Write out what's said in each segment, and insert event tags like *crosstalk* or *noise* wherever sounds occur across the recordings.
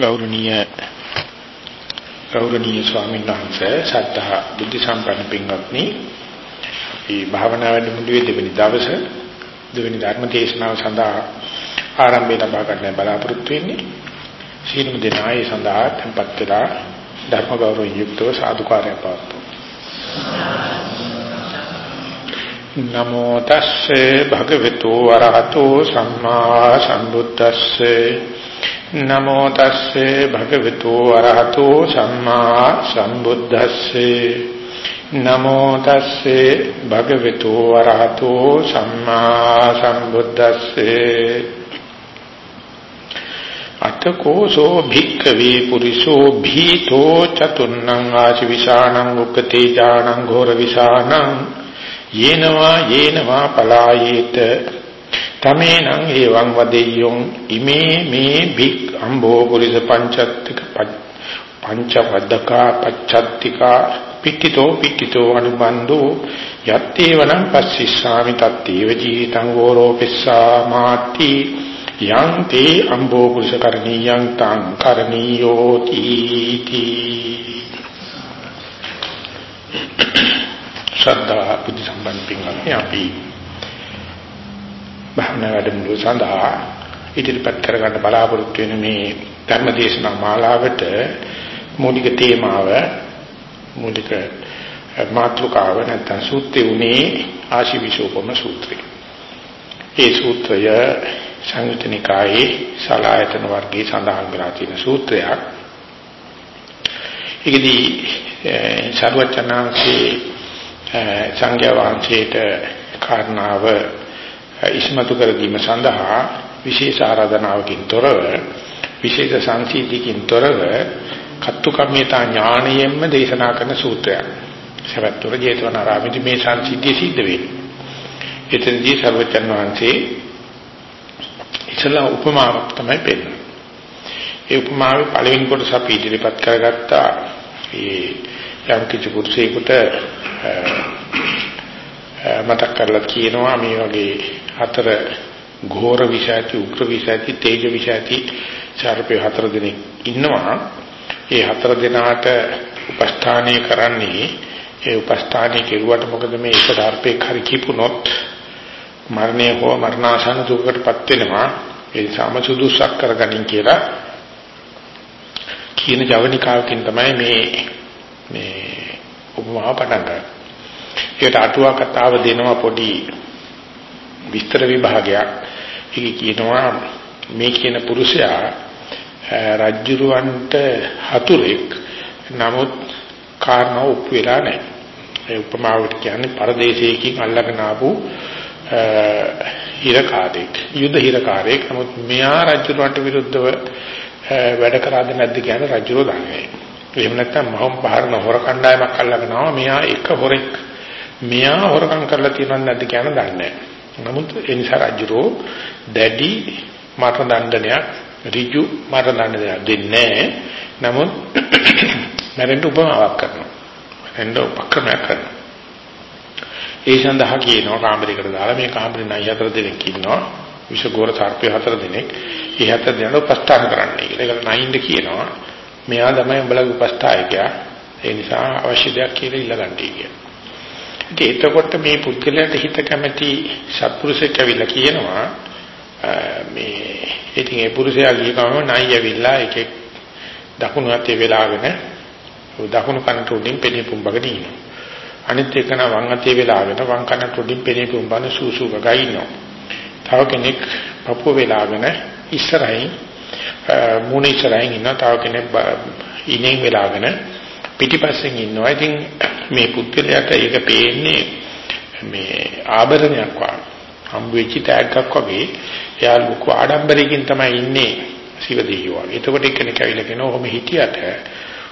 ගෞරවනීය ගෞරවනීය ස්වාමීන් වහන්සේ සද්ධා බුද්ධ සම්පන්න පින්වත්නි. මේ භාවනා වැඩමුළුවේ දෙවෙනි දවසේ දෙවෙනි ධර්ම දේශනාව සඳහා ආරම්භය ලබා ගන්න බලාපොරොත්තු වෙන්නේ. සීලමු දෙනායේ සඳහා tempත් වෙලා ධර්ම ගෞරවයෙන් යුක්තව සාදුකාරය පවත්වමු. නමෝ තස්සේ භගවතු වරහතෝ සම්මා සම්බුද්දස්සේ නමෝ තස්සේ භගවතු වරහතෝ සම්මා සම්බුද්දස්සේ. නමෝ තස්සේ භගවතු වරහතෝ සම්මා සම්බුද්දස්සේ. අතකෝසෝ භික්ඛවේ පුරිසෝ භීතෝ චතුන්නං ආචිවිසානං උක්කතේ ඥානං ඝෝර විසානං යේනවා යේනවා පලායේත. තමේනං එවං වදෙය්‍යොං ඉමේ මේ භික් අම්බෝ පුරිස පංචත්තික පංචවද්දකා පච්චත්තිකා පික්කිතෝ පික්කිතෝ අනුබන්දෝ යත්තේවනම් පස්සිස්සාමි තත්තේව ජීතං ගෝරෝපිස්සා මාති යං තේ අම්බෝ පුරිස කරණීයං තං කරණීයෝ තීති ශ්‍රද්ධා බුද්ධ සම්පන්න පින්වත්නි අපි භවනා වැඩමුළු සඳහා ඉදිරිපත් කරගන්න බලාපොරොත්තු වෙන මේ ධර්ම දේශනා මාලාවට මූලික තේමාව මූලික මාතෘකාව නැත්නම් සූත්‍රය උනේ ආශිවිශෝපම සූත්‍රය. ඒ සූත්‍රය සංයුතනිකායේ සලායතන වර්ගයේ සඳහන් වෙලා තියෙන සූත්‍රයක්. ඒකදී සර්වචනාංශේ සංඝයා වහන්සේට කාරණාව ඉස්මතු කර දීම සඳහා විශේෂ ආරාධනාවකින් තොරව විශේෂ සංසීතිකින් තොරව කත්තු කම්මිතා ඥාණයෙන්ම දේශනා කරන සූත්‍රයක්. සවැත්තුර ජේතවනාරාමයේ මේ සංසීතිය සිද්ධ වෙන්නේ. එතනදී සර්වචන් වහන්සේ ඉතලා උපමාවක් තමයි පෙන්නන්නේ. ඒ උපමාවේ පළවෙනි කොටස අපි ඉදිරිපත් කරගත්තා. ඒ යම් කිසි පුරුෂයෙකුට මතක් කරලා කියනවා මේ වගේ හතර ඝෝර විෂයති උග්‍ර විෂයති තේජ විෂයති චාරපේ හතර දෙනෙක් ඉන්නවා ඒ හතර දෙනාට උපස්ථානය කරන්නේ ඒ උපස්ථානය කෙරුවට මොකද මේ එක ධර්පේ හරි කිපුනොත් මරණය හෝ මරණාසන්න දුකකටපත් වෙනවා ඒ සාම සුදුසක් කරගනින් කියලා කියන ජවනිකාවකින් තමයි මේ මේ උපමාව පටන් ගන්න. ඒකට අටුවා කතාව දෙනවා පොඩි විස්තර විභාගයක්. ඒක කියනවා මේ කියන පුරුෂයා රජ්ජුරුවන්ට හතුරෙක් නමුත් කාරණා ඔප්පු වෙලා නැහැ. ඒ උපමාවට කියන්නේ පරදේශයකින් අල්ලගෙන ආපු හිරකාරයෙක් යුද හිරකාරයෙක් නමුත් මෙයා රජුරන්ට විරුද්ධව වැඩ කරාද නැද්ද කියන රජුරෝ දන්නේ එහෙම නැත්නම් මහම් බාහිරන හොර කණ්ඩායමක් අල්ලගෙන ආවා මෙයා එක හොරෙක් මෙයා හොරකම් කරලා තියෙනවද නැද්ද කියන දන්නේ නමුත් ඒ නිසා රජුරෝ දැඩි මරණ දඬනයක් ඍජු මරණ දඬනයක් දෙන්නේ නමුත් *coughs* මරෙන්ට උපමාවක් කරනවා මරෙන්ට උපක්‍රමයක් කරනවා ඒ සඳහා කියනවා කාමරයකට දාලා මේ කාමරේ නයි හතර දෙනෙක් ඉන්නවා විෂගෝර සර්පය හතර දෙනෙක් ඒ හතර දෙනා උපස්ථාන කරන්නයි කියලා. ඒකට නයින්ද කියනවා මෙයා තමයි උඹලගේ උපස්ථායකයා. ඒ නිසා අවශ්‍ය දෙයක් කියලා ඉල්ලගන්නයි කියන. ඉතින් එතකොට මේ පුද්ගලයාට හිත කැමැති සත්පුරුෂෙක් ඇවිල්ලා කියනවා මේ ඉතින් ඒ පුරුෂයා ගිය ගමන් නයි ඇවිල්ලා එකෙක් දකුණු අතේ වෙලාගෙන දකුණු කනට උඩින් පෙනී පුම්බගෙන ඉන්නවා. අනිත් එකන වම් අතේ වෙලාගෙන වම් කනට උඩින් පෙනී පුම්බන සූසු ගගා ඉන්නවා. තව කෙනෙක් පපුව වෙලාගෙන ඉස්සරහින් මූණ ඉස්සරහින් ඉන්නවා. තව කෙනෙක් ඉනෙන් වෙලාගෙන පිටිපස්සෙන් ඉන්නවා. ඉතින් මේ පුද්ගලයාට ඒක පේන්නේ මේ ආභරණයක් වගේ. හම්බ වෙච්ච තෑග්ගක් වගේ. එයා ලොකු ආඩම්බරයකින් තමයි ඉන්නේ සිව දෙයියෝ වගේ. එතකොට එක්කෙනෙක් ඇවිල්ලා කියනවා ඔහොම හිටියට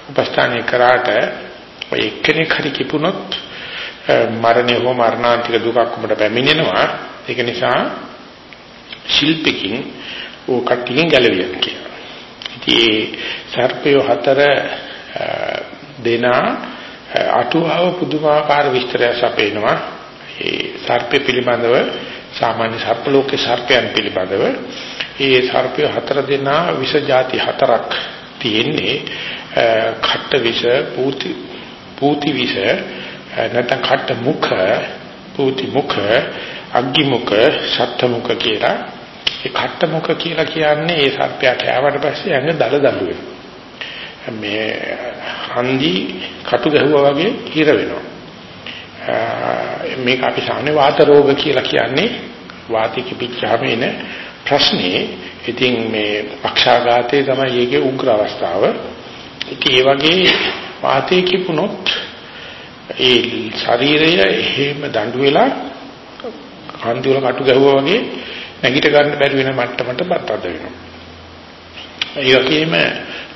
උපස්ථානය කරාට ඔය එක්කෙනෙක් හරි කිපුණොත් මරණය හෝ මරණාන්තික දුකක් උඹට පැමිණෙනවා. ඒක නිසා ශිල්පිකින් ඕ කට්ටියෙන් ගැලවියක් කියලා. ඉතින් ඒ සර්පය හතර දෙනා අටුවාව පුදුමාකාර විස්තරයක් සපයනවා. ඒ සර්පය පිළිබඳව සාමාන්‍ය සර්ප ලෝකේ සර්පයන් පිළිබඳව. ඒ සර්පය හතර දෙනා විෂ ಜಾති හතරක් තියෙන්නේ. කට විස පූති පූති විස නැත්නම් කට මුඛ පූති මුඛ අග්ගි මුඛ සත්ත්ව මුඛ කියලා. ඒ කට මුඛ කියලා කියන්නේ ඒ සර්පයා කෑවට පස්සේ ඇඟ දල දඬු වෙනවා. මේ හන්දි කටු ගැහුවා වගේ හිර වෙනවා මේක අපි සාමාන්‍ය වාත රෝග කියලා කියන්නේ වාතය කිපිච්චාම එන ප්‍රශ්නේ ඉතින් මේ පක්ෂාඝාතයේ තමයි ඒකේ උග්‍ර අවස්ථාව. ඉතින් ඒ වගේ වාතයේ කිපුණොත් ඒ ශරීරය එහෙම දඬු වෙලා කාන්ති වල කටු ගැහුවා වගේ නැගිට ගන්න බැරි වෙන මට්ටමට බත්තද වෙනවා. ඒ වගේම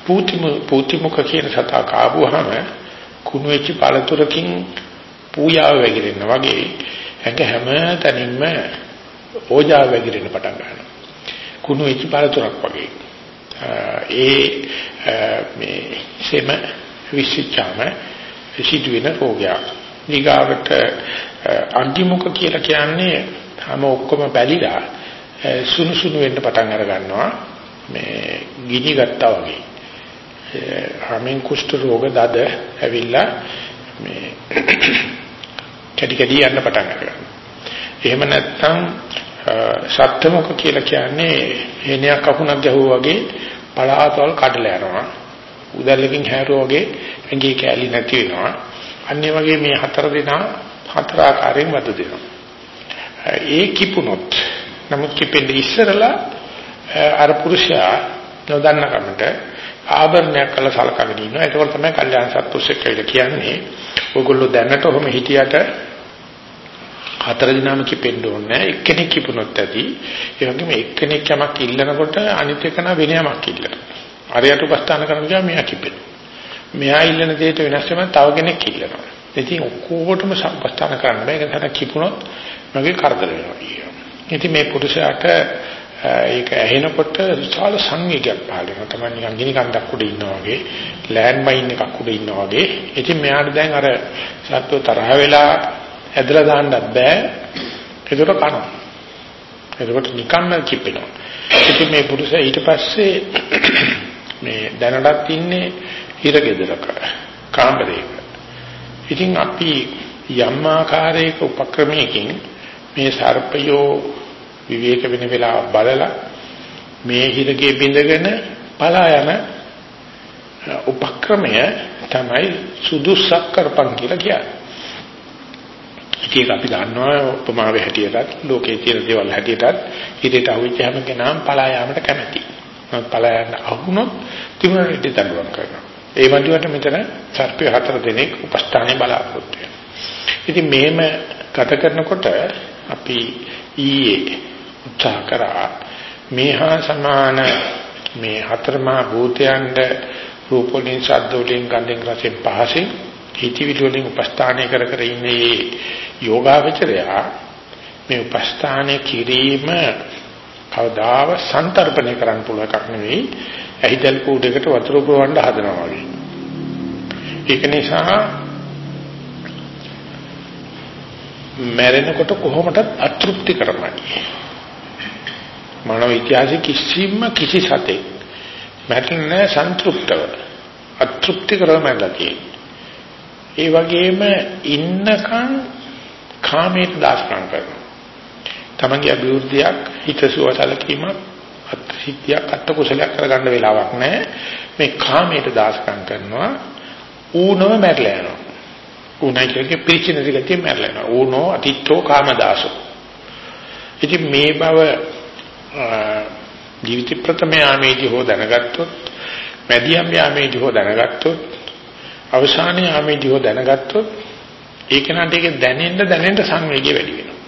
පූතිමු පූතිමුඛ කියන සතා කාවුවාම කුණු වෙච්ච පළතුරකින් පූජාව වැగిරෙන්න වගේ ඇඟ හැම තැනින්ම ඕජාව වැగిරෙන්න පටන් ගන්නවා. කුණු වෙච්ච පළතුරක් වගේ. ඒ මේ සෙම විශ්චාම සිදුවෙන රෝගයක්. ඊගාවට අන්තිමුක කියලා කියන්නේ හැම ඔක්කොම බැලිලා සුනු සුනු වෙන්න පටන් අර ගන්නවා. මේ ගිනි ගත්තා වගේ. හැමෙන් කුෂ්ඨ රෝග දද ඇවිල්ලා මේ *clears throat* කැටි කැටි යන්න පටන් ගන්නවා. එහෙම නැත්නම් සත්‍යමක කියලා කියන්නේ හේනයක් අකුණක් ගැහුවා වගේ පලාතවල් කඩලා යනවා. උදැල්ලකින් හැරුවා වගේ ඇඟේ කැලි නැති වෙනවා. අන්නේ වගේ මේ හතර දෙනා හතර ආකාරයෙන් වද දෙනවා. ඒ කිපුණොත් නමුත් කිපෙන්නේ ඉස්සරලා අර පුරුෂයා නොදන්න කමට ආභරණයක් කළ සලකගෙන ඉන්නවා. ඒක තමයි කල්යාණ සත්පුරුෂයෙක් කියලා කියන්නේ. ඔයගොල්ලෝ දැනට ඔහොම හිටියට හතර දිනම කිපෙන්න ඕනේ. එක්කෙනෙක් කිපුණොත් ඇති. ඒ වගේම එක්කෙනෙක් යමක් ඉල්ලනකොට අනිත් එකන වෙන යමක් ඉල්ලන අරයට උපස්ථාන කරන ගියාම මෙයා කිපෙන මෙයා ඉල්ලන දෙයට වෙනස් වෙන තව කෙනෙක් ඉල්ලනවා. ඉතින් ඔක්කොටම සම්පස්ථාන කරන්න බෑ. ඒක තමයි කිපුණොත් මගේ කරදර වෙනවා ඉතින් මේ පුරුෂයාට ඒක ඇහෙනකොට විශාල සංවේගයක් පහළ වෙනවා තමයි නිකන් ගිනි කන්දක් උඩ ඉන්නා වගේ ලෑන්ඩ් මයින් එකක් උඩ ඉන්නා වගේ ඉතින් මෙයාට දැන් අර සත්ව තරහ වෙලා ඇදලා දාන්නත් බෑ. ඒකට කනවා. ඒකට නිකන්ම කිපෙනවා. ඉතින් මේ පුරුෂයා ඊට පස්සේ *coughs* මේ දැනටත් ඉන්නේ හිරගෙදරක කාමරයක. ඉතින් අපි යම් ආකාරයක උපක්‍රමයකින් මේ සර්පයෝ විවේක වෙන වෙලාව බලලා මේ හිරගේ බිඳගෙන පලා යන උපක්‍රමය තමයි සුදුසක් කරපන් කියලා කියන්නේ. ඒක අපි දන්නවා උපමාවේ හැටියටත් ලෝකයේ තියෙන දේවල් හැටියටත් ඉදිරියට අවිච්ච හැම කෙනාම පලා යාමට කැමතියි. නමුත් පලා යන්න අහුනොත් තිබුණට දඬුවම් කරනවා. ඒ වන්දියට මෙතන සර්පය හතර දෙනෙක් උපස්ථානේ බලාපොරොත්තු වෙනවා. ඉතින් මෙහෙම ගත කරනකොට අපි ඊයේ උත්සාහ කරා. මේහා සමාන මේ හතරමා භූතයන්ට රූප වලින් ශබ්ද වලින් ගන්ධෙන් රසෙන් පහසෙන් හිතවිලි වලින් උපස්ථානය කර කර ඉන්නේ යෝගාවචරයා. මේ උපස්ථානය කිරීම කවදාව සන්තරපණය කරන්න පුළුවන් එකක් නෙවෙයි. ඇහිදල් කූඩේකට වතුර පුරවන්න හදනවා වගේ. ඒක නිසා මැරෙනකොට කොහොමදත් අතෘප්ති කරමයි මානව ඉතිහාසයේ කිසිම කිසි සතේ මැරෙන්නේ සන්තුෂ්ටව අතෘප්ති කරමයි තියෙන්නේ ඒ වගේම ඉන්නකන් කාමයට දාස්කම් කරනවා. තමන්ගේ අභිවෘද්ධියක් හිතසුව සැලකීමක් අත්හිතියක් අත්ත කුසලයක් කරගන්න වෙලාවක් නැහැ. මේ කාමයට දාස්කම් කරනවා ඌනව මැරලා යනවා. ඌනයි කියන්නේ පිළිචින දිගතිය මැරලා යනවා. ඌනෝ අතිත්තෝ කාමදාසෝ. ඉතින් මේ බව ජීවිත ප්‍රථම යාමේදී හෝ දැනගත්තොත් මැදියම් යාමේදී හෝ දැනගත්තොත් අවසානයේ ආමේදී හෝ දැනගත්තොත් ඒක නට ඒක දැනෙන්න දැනෙන්න සංවේගය වැඩි වෙනවා.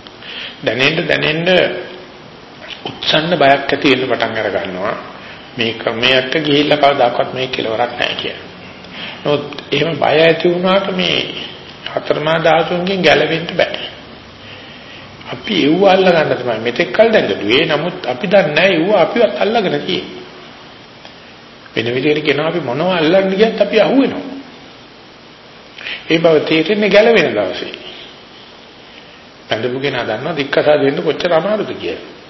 දැනෙන්න දැනෙන්න උත්සන්න බයක් ඇති වෙන්න පටන් අර ගන්නවා. මේ ක්‍රමයට ගිහිල්ලා කවදාකවත් මේක කෙලවරක් නැහැ කියලා. නමුත් එහෙම බය ඇති වුණාට මේ හතරමා ධාතුන්ගෙන් ගැලවෙන්න බෑ. අපි ඒව අල්ල ගන්න තමයි මෙතෙක් කල් දැඟලුවේ. නමුත් අපි දන්නේ නැහැ ඒව අපිවත් අල්ලගෙන තියෙන්නේ. වෙන විදිහට කියනවා අපි මොනව අල්ලන්න ගියත් අපි අහුවෙනවා. ඒ බව තේරෙන්නේ ගැලවෙන දවසේ. බඳපු කෙනා දන්නවා දික්කසා දෙන්න කොච්චර අමාරුද කියලා.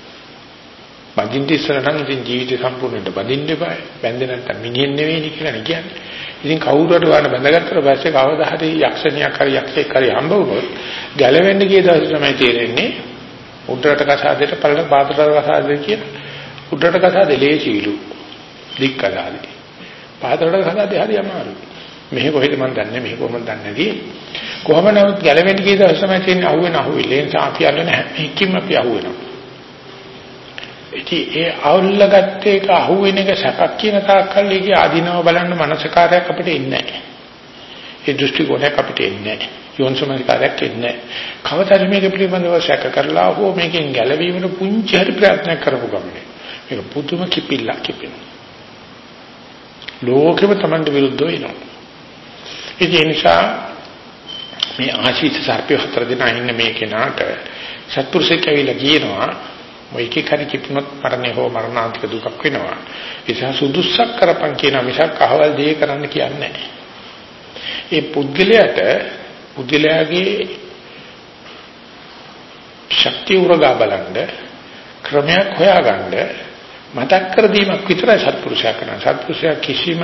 බඳින්න ඉස්සර නම් ඉතින් ජීවිතය සම්පූර්ණයට බඳින්න එපා. බැඳේ නැත්තම් මිනිහෙන් නෙවෙයි කියලා නේ කියන්නේ. ඉතින් කවුරු හරි වාන බැඳගත්තට පස්සේ කවදා හරි යක්ෂණියක් හරි යක්ෂයෙක් හරි හම්බ වුණොත් ගැලවෙන්න ගිය දවසේ තමයි තේරෙන්නේ උඩරට කසාදෙට පළල බාතරට කසාදෙට කියන උඩරට කසාදේ ලේසිලු. දික් කසාදේ. බාතරට කසාදේ හරි අමාරුයි. මෙහෙ කොහෙද මන් දන්නේ මෙහෙ කොහොමද දන්නේ නැති. කොහොම නමුත් ගැලවෙන්න ගිය දවසේ තමයි තේරෙන්නේ අහුවෙන අහුවිල්ලෙන් සාපි අල්ලන හැම එකකින්ම අපි අහුවෙනවා. ඉතින් ඒ අවුල්ලගත්ත එක අහුවෙන එක සැපක් කියන තාක්කල් ඒකේ ආධිනව බලන්න මනසකාරයක් අපිට එන්නේ නැහැ. ඒ දෘෂ්ටි කෝණයක් අපිට එන්නේ නැහැ. යෝන්සමනිකාරයක් එන්නේ නැහැ. කවදාද මේක පිළිබඳව සැක කරලා හෝ මේකෙන් ගැලවීමට පුංචි හරි ප්‍රයත්නයක් කරපු ගමනේ. මේක පුදුම කිපිල්ලක් කිපෙනවා. ලෝකෙම Tamanට විරුද්ධව එනවා. ඒ නිසා මේ ආශීත සර්පය හතර දෙනා ඉන්න මේ කෙනාට සත්පුරුෂයෙක් ඇවිල්ලා කියනවා ඔය එකේ කරි කිපුණොත් මරණය හෝ මරණාන්තික දුකක් වෙනවා. ඒ නිසා සුදුස්සක් කරපන් කියන මිසක් අහවල් දේ කරන්න කියන්නේ නැහැ. ඒ පුද්ගලයාට පුද්ගලයාගේ ශක්තිය උරගා බලන්න ක්‍රමයක් හොයාගන්න මතක් කර දීමක් විතරයි සත්පුරුෂයා කරන්නේ. සත්පුරුෂයා කිසිම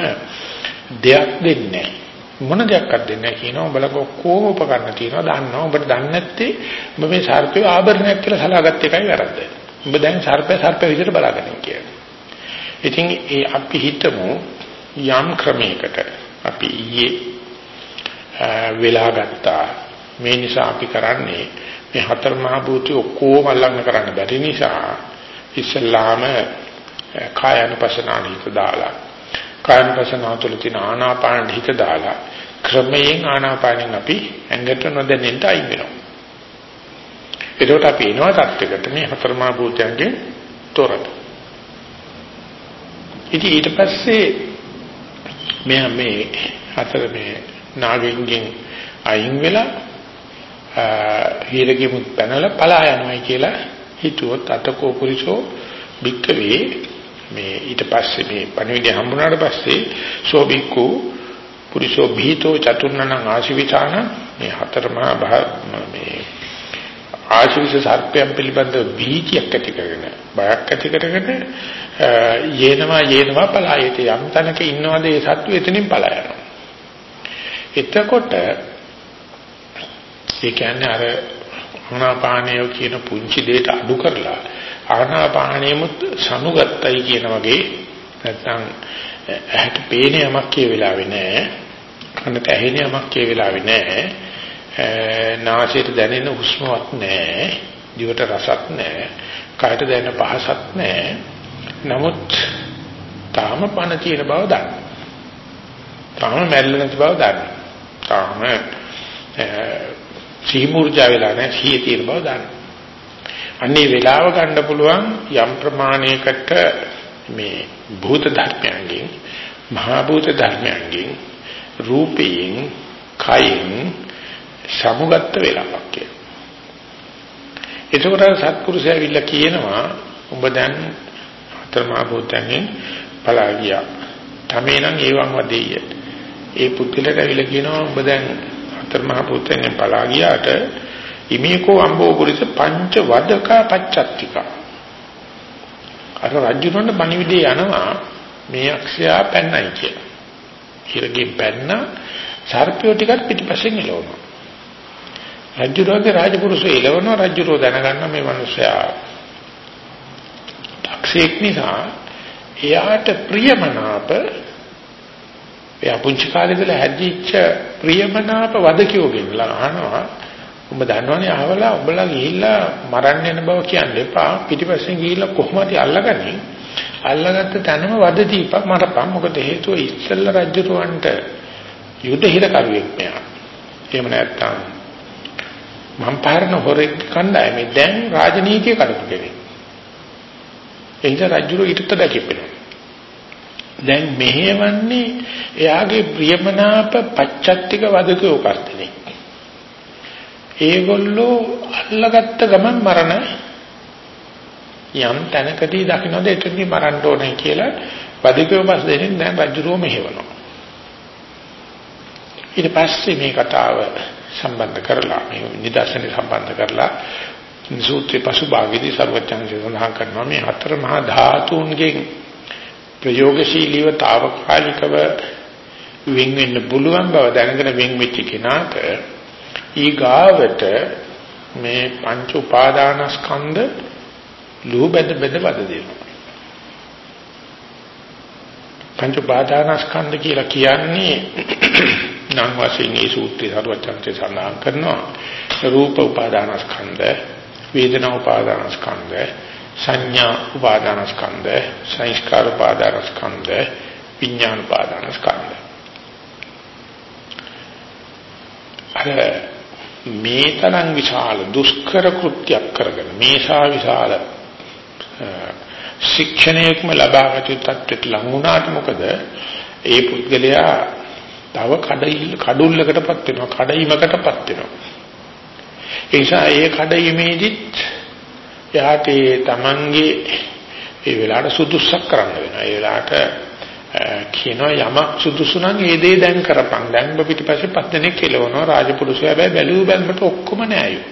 දෙයක් දෙන්නේ නැහැ. මොන දෙයක්වත් දෙන්නේ නැහැ කියනවා උඹලක ඔක්කොම උපකරණ තියෙනවා දන්නවා උඹට දන්නේ නැත්තේ උඹ මේ සර්පය ආභරණයක් කියලා සලාගත් එකයි වැරද්ද. උඹ දැන් සර්පය සර්පය විදිහට බලාගෙන කියලා. ඉතින් ඒ අපි හිතමු යම් ක්‍රමයකට අපි ඊයේ වෙලා ගත්තා මේ නිසා අපි කරන්නේ මේ හතර මහ භූතය ඔක්කොම අල්ලන්න කරන්න බැරි නිසා ඉස්සල්ලාම කායනුපසනාව හිත දාලා කායනුපසනාව තුළ තියෙන ආනාපාන හිත දාලා ක්‍රමයෙන් ආනාපානෙන් අපි ඇඟට නොදැනෙන්න අයින් වෙනවා එතකොට අපි එනවා තත්යකට මේ හතර මහ භූතයන්ගෙන් තොරට. ඉතින් ඊට පස්සේ මෙයා මේ හතර මේ නාගෙන්ගෙන් අයින් වෙලා හීරගෙමුත් පැනලා පලා යනවායි කියලා හිතුවොත් අතකෝ පුරිසෝ බික්කවේ මේ ඊට පස්සේ මේ පණිවිඩය හම්බුනාට පස්සේ සෝබික්කු පුරිසෝ භීතෝ චතුර්ණං ආශිවිතාන මේ හතරමහා මේ ආශිවිස සර්පයන් පිළිබඳ භීතියක් ඇති කරගෙන බයක් ඇති කරගෙන යේනවා යේනවා පලායත යම් තැනක ඉන්නවද ඒ සත්තු එතනින් පලා යනවා. එතකොට ඒ කියන්නේ අර ආනාපානය කියන පුංචි දෙයට අඩු කරලා ආනාපානයමුත් සනුගතයි කියන වගේ නැත්නම් ඇහැට පේන යමක් කිය වෙලාවේ නෑ කනට ඇහෙන යමක් කිය වෙලාවේ නෑ නාසයට දැනෙන හුස්මවත් නෑ දිවට රසක් නෑ කයට දැනෙන පහසක් නෑ. නමුත් තාම පණ තියෙන බව දන්න. තාම මැරෙලා නැති බව දන්න. තාම සීමුර්ජා වෙලා නැහැ සිහිය තියෙන බව දන්න. අන්නේ වෙලාව ගන්න පුළුවන් යම් ප්‍රමාණයකට මේ භූත ධර්මයන්ගෙන් මහා භූත ධර්මයන්ගෙන් රූපයෙන් කයින් සමුගත්ත වෙලාවක් කියලා. එතකොට සත්පුරුෂයා ඇවිල්ලා කියනවා ඔබ දැන් හතර මහා භූතයන්ගෙන් පලා ගියා. තමේ නම් ඒවන් වදෙය. ඒ පුද්ගලට ඇවිල්ලා කියනවා ඔබ දැන් අතර මහ පුත්‍රයන් පලා ගියාට ඉමේකෝ අම්බෝ පුරිස පංච වදකා පච්චත්තිකා අර රජුරණ බණිවිඩේ යනවා මේ අක්ෂයා පැන්නයි කියලා. හිරගෙන් පැන්න සර්පියෝ ටිකක් පිටිපස්සෙන් එළවනවා. රජුරෝගේ රාජපුරුෂය එළවනවා රජුරෝ දැනගන්න මේ මිනිසයා 탁සේක් නිසා එයාට ප්‍රියමනාප එයා පුංචි කාලේ ඉඳලා හැදිච්ච ප්‍රියමනාප වදකියෝගෙන් අහනවා උඹ දන්නවනේ අහවලා උඹලා ගිහිල්ලා මරන්න යන බව කියන්න එපා. පිටිපස්සෙන් ගිහිල්ලා කොහොමද අල්ලගන්නේ අල්ලගත්ත තැනම වද දීපක් මරපන් මොකද හේතුව ඉස්සෙල්ලා රජුරවන්ට යුද හිර කරුවෙක් මෙයා. එහෙම නැත්තම් මම පාරන හොරෙක් කණ්ඩායමේ දැන් රාජනීතිය කරපු කෙනෙක් එහිද රජුරෝ ඊටත් දැකෙපෙනවා දැන් මෙහෙවන්නේ එයාගේ ප්‍රියමනාප පච්චත්තික වදකෝ කර්තනේ. ඒගොල්ලෝ අල්ලගත්ත ගමන් මරණ යම් තැනකදී දකින්නද එතනදී මරන්න ඕනේ කියලා වදකෝ පස් දෙනින් දැන් රජුරෝ මෙහෙවනවා. ඊට පස්සේ මේ කතාව සම්බන්ධ කරලා මේ නිදර්ශන සම්බන්ධ කරලා සූත්‍රයේ පසුභාගයේදී සර්වඥාන්සේ සඳහන් කරනවා මේ හතර මහා ධාතුන්ගෙන් ප්‍රයෝගශීලීව తాවකාලිකව වෙන් වෙන්න පුළුවන් බව දැනගෙන වෙන් වෙච්ච කෙනාට ඊගාවට මේ පංච උපාදානස්කන්ධ ලෝබෙද බෙද වද දෙනවා. පංච උපාදානස්කන්ධ කියලා කියන්නේ නම් වශයෙන් මේ සූත්‍රය සරුවචන්සේ සඳහන් කරනවා. රූප උපාදානස්කන්ධ වේදනා උපාදානස්කන්ධ සංඥා උපාදානස්කන්ධ සංස්කාර උපාදානස්කන්ධ විඥාන උපාදානස්කන්ධ. අර මේ තරම් විශාල දුෂ්කර කෘත්‍යයක් කරගෙන මේසා විශාල ශික්ෂණයක්ම ලබාගත තත්ත්වයට ලං වුණාට මොකද? ඒ පුද්ගලයා තව කඩිල් කඩුල්ලකටපත් වෙනවා කඩයිමකටපත් වෙනවා. ඒ නිසා ඒ කඩයිමේදිත් එයාට ඒ තමන්ගේ ඒ වෙලාවට සුදුසුසක් කරන්න වෙනවා. ඒ වෙලාවට කියනවා යමක් සුදුසු නම් ඒ දේ දැන් කරපන්. දැන් ඔබ පිටිපස්සේ පස් දෙනෙක් කෙලවනවා රාජපුරුෂය හැබැයි බැලුව බැලමට ඔක්කොම නෑයෝ.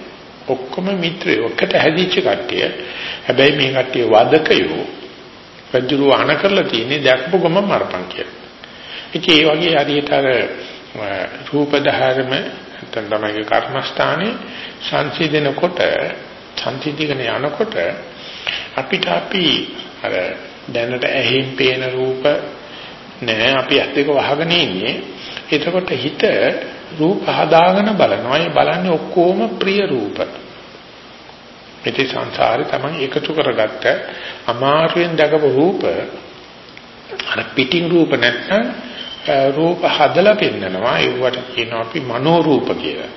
ඔක්කොම මිත්‍රයෝ. ඔක්කට හැදිච්ච කට්ටිය. හැබැයි මේ කට්ටිය වදකයෝ. රජුරු අහන කරලා තියෙන්නේ දැක්පු ගම මරපන් කියලා. ඉතින් ඒ වගේ හරියට අර රූප ධර්ම නැත්නම් තමයි කර්මස්ථානේ සංසිඳනකොට සංසිඳගෙන යනකොට අපිට අපි අර දැනට ඇහෙන් පේන රූප නෑ. අපි ඇස් දෙක වහගෙන ඉන්නේ. එතකොට හිත රූප හදාගෙන බලනවා. ඒ බලන්නේ ඔක්කොම ප්‍රිය රූප. ඉතින් සංසාරේ තමයි එකතු කරගත්ත අමාරුවෙන් දකපු රූප. අර පිටින් රූප නැත්නම් රූප හදලා පෙන්නනවා ඒවට කියනවා අපි මනෝ රූප කියලා.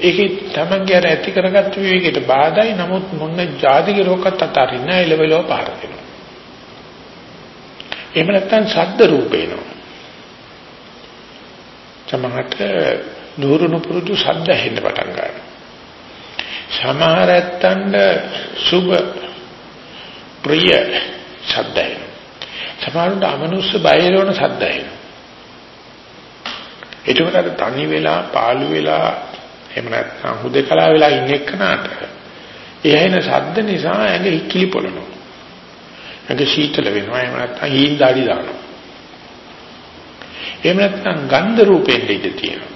ඒකේ තමන්ගේ අර ඇති කරගත්ත විවේකයට බාධායි නමුත් මොන જાතිගේ රෝගකට අතරින් නෑලවලෝ පාර වෙනවා. එහෙම නැත්නම් ශබ්ද රූපේනවා. සමහරට නూరుණු පුරුදු ශබ්ද හෙන්න පටන් ගන්නවා. සමහර ඇත්තන්ට සුබ ප්‍රිය ශබ්ද හෙනවා. සමහරවිට අමනුෂ්‍ය බයලවන සද්ද ඇහෙනවා. ඒකකට අර තනි වෙලා, පාළු වෙලා, එහෙම නැත්නම් හුදකලා වෙලා ඉන්න එක්කනට ඒ ඇහෙන සද්ද නිසා ඇඟ ඉක්කිලි පොළනවා. ඇඟ සීතල වෙනවා, එහෙම නැත්නම් හීන් දාඩි දානවා. එහෙම නැත්නම් ගන්ධ රූපෙන් ඉඳ තියෙනවා.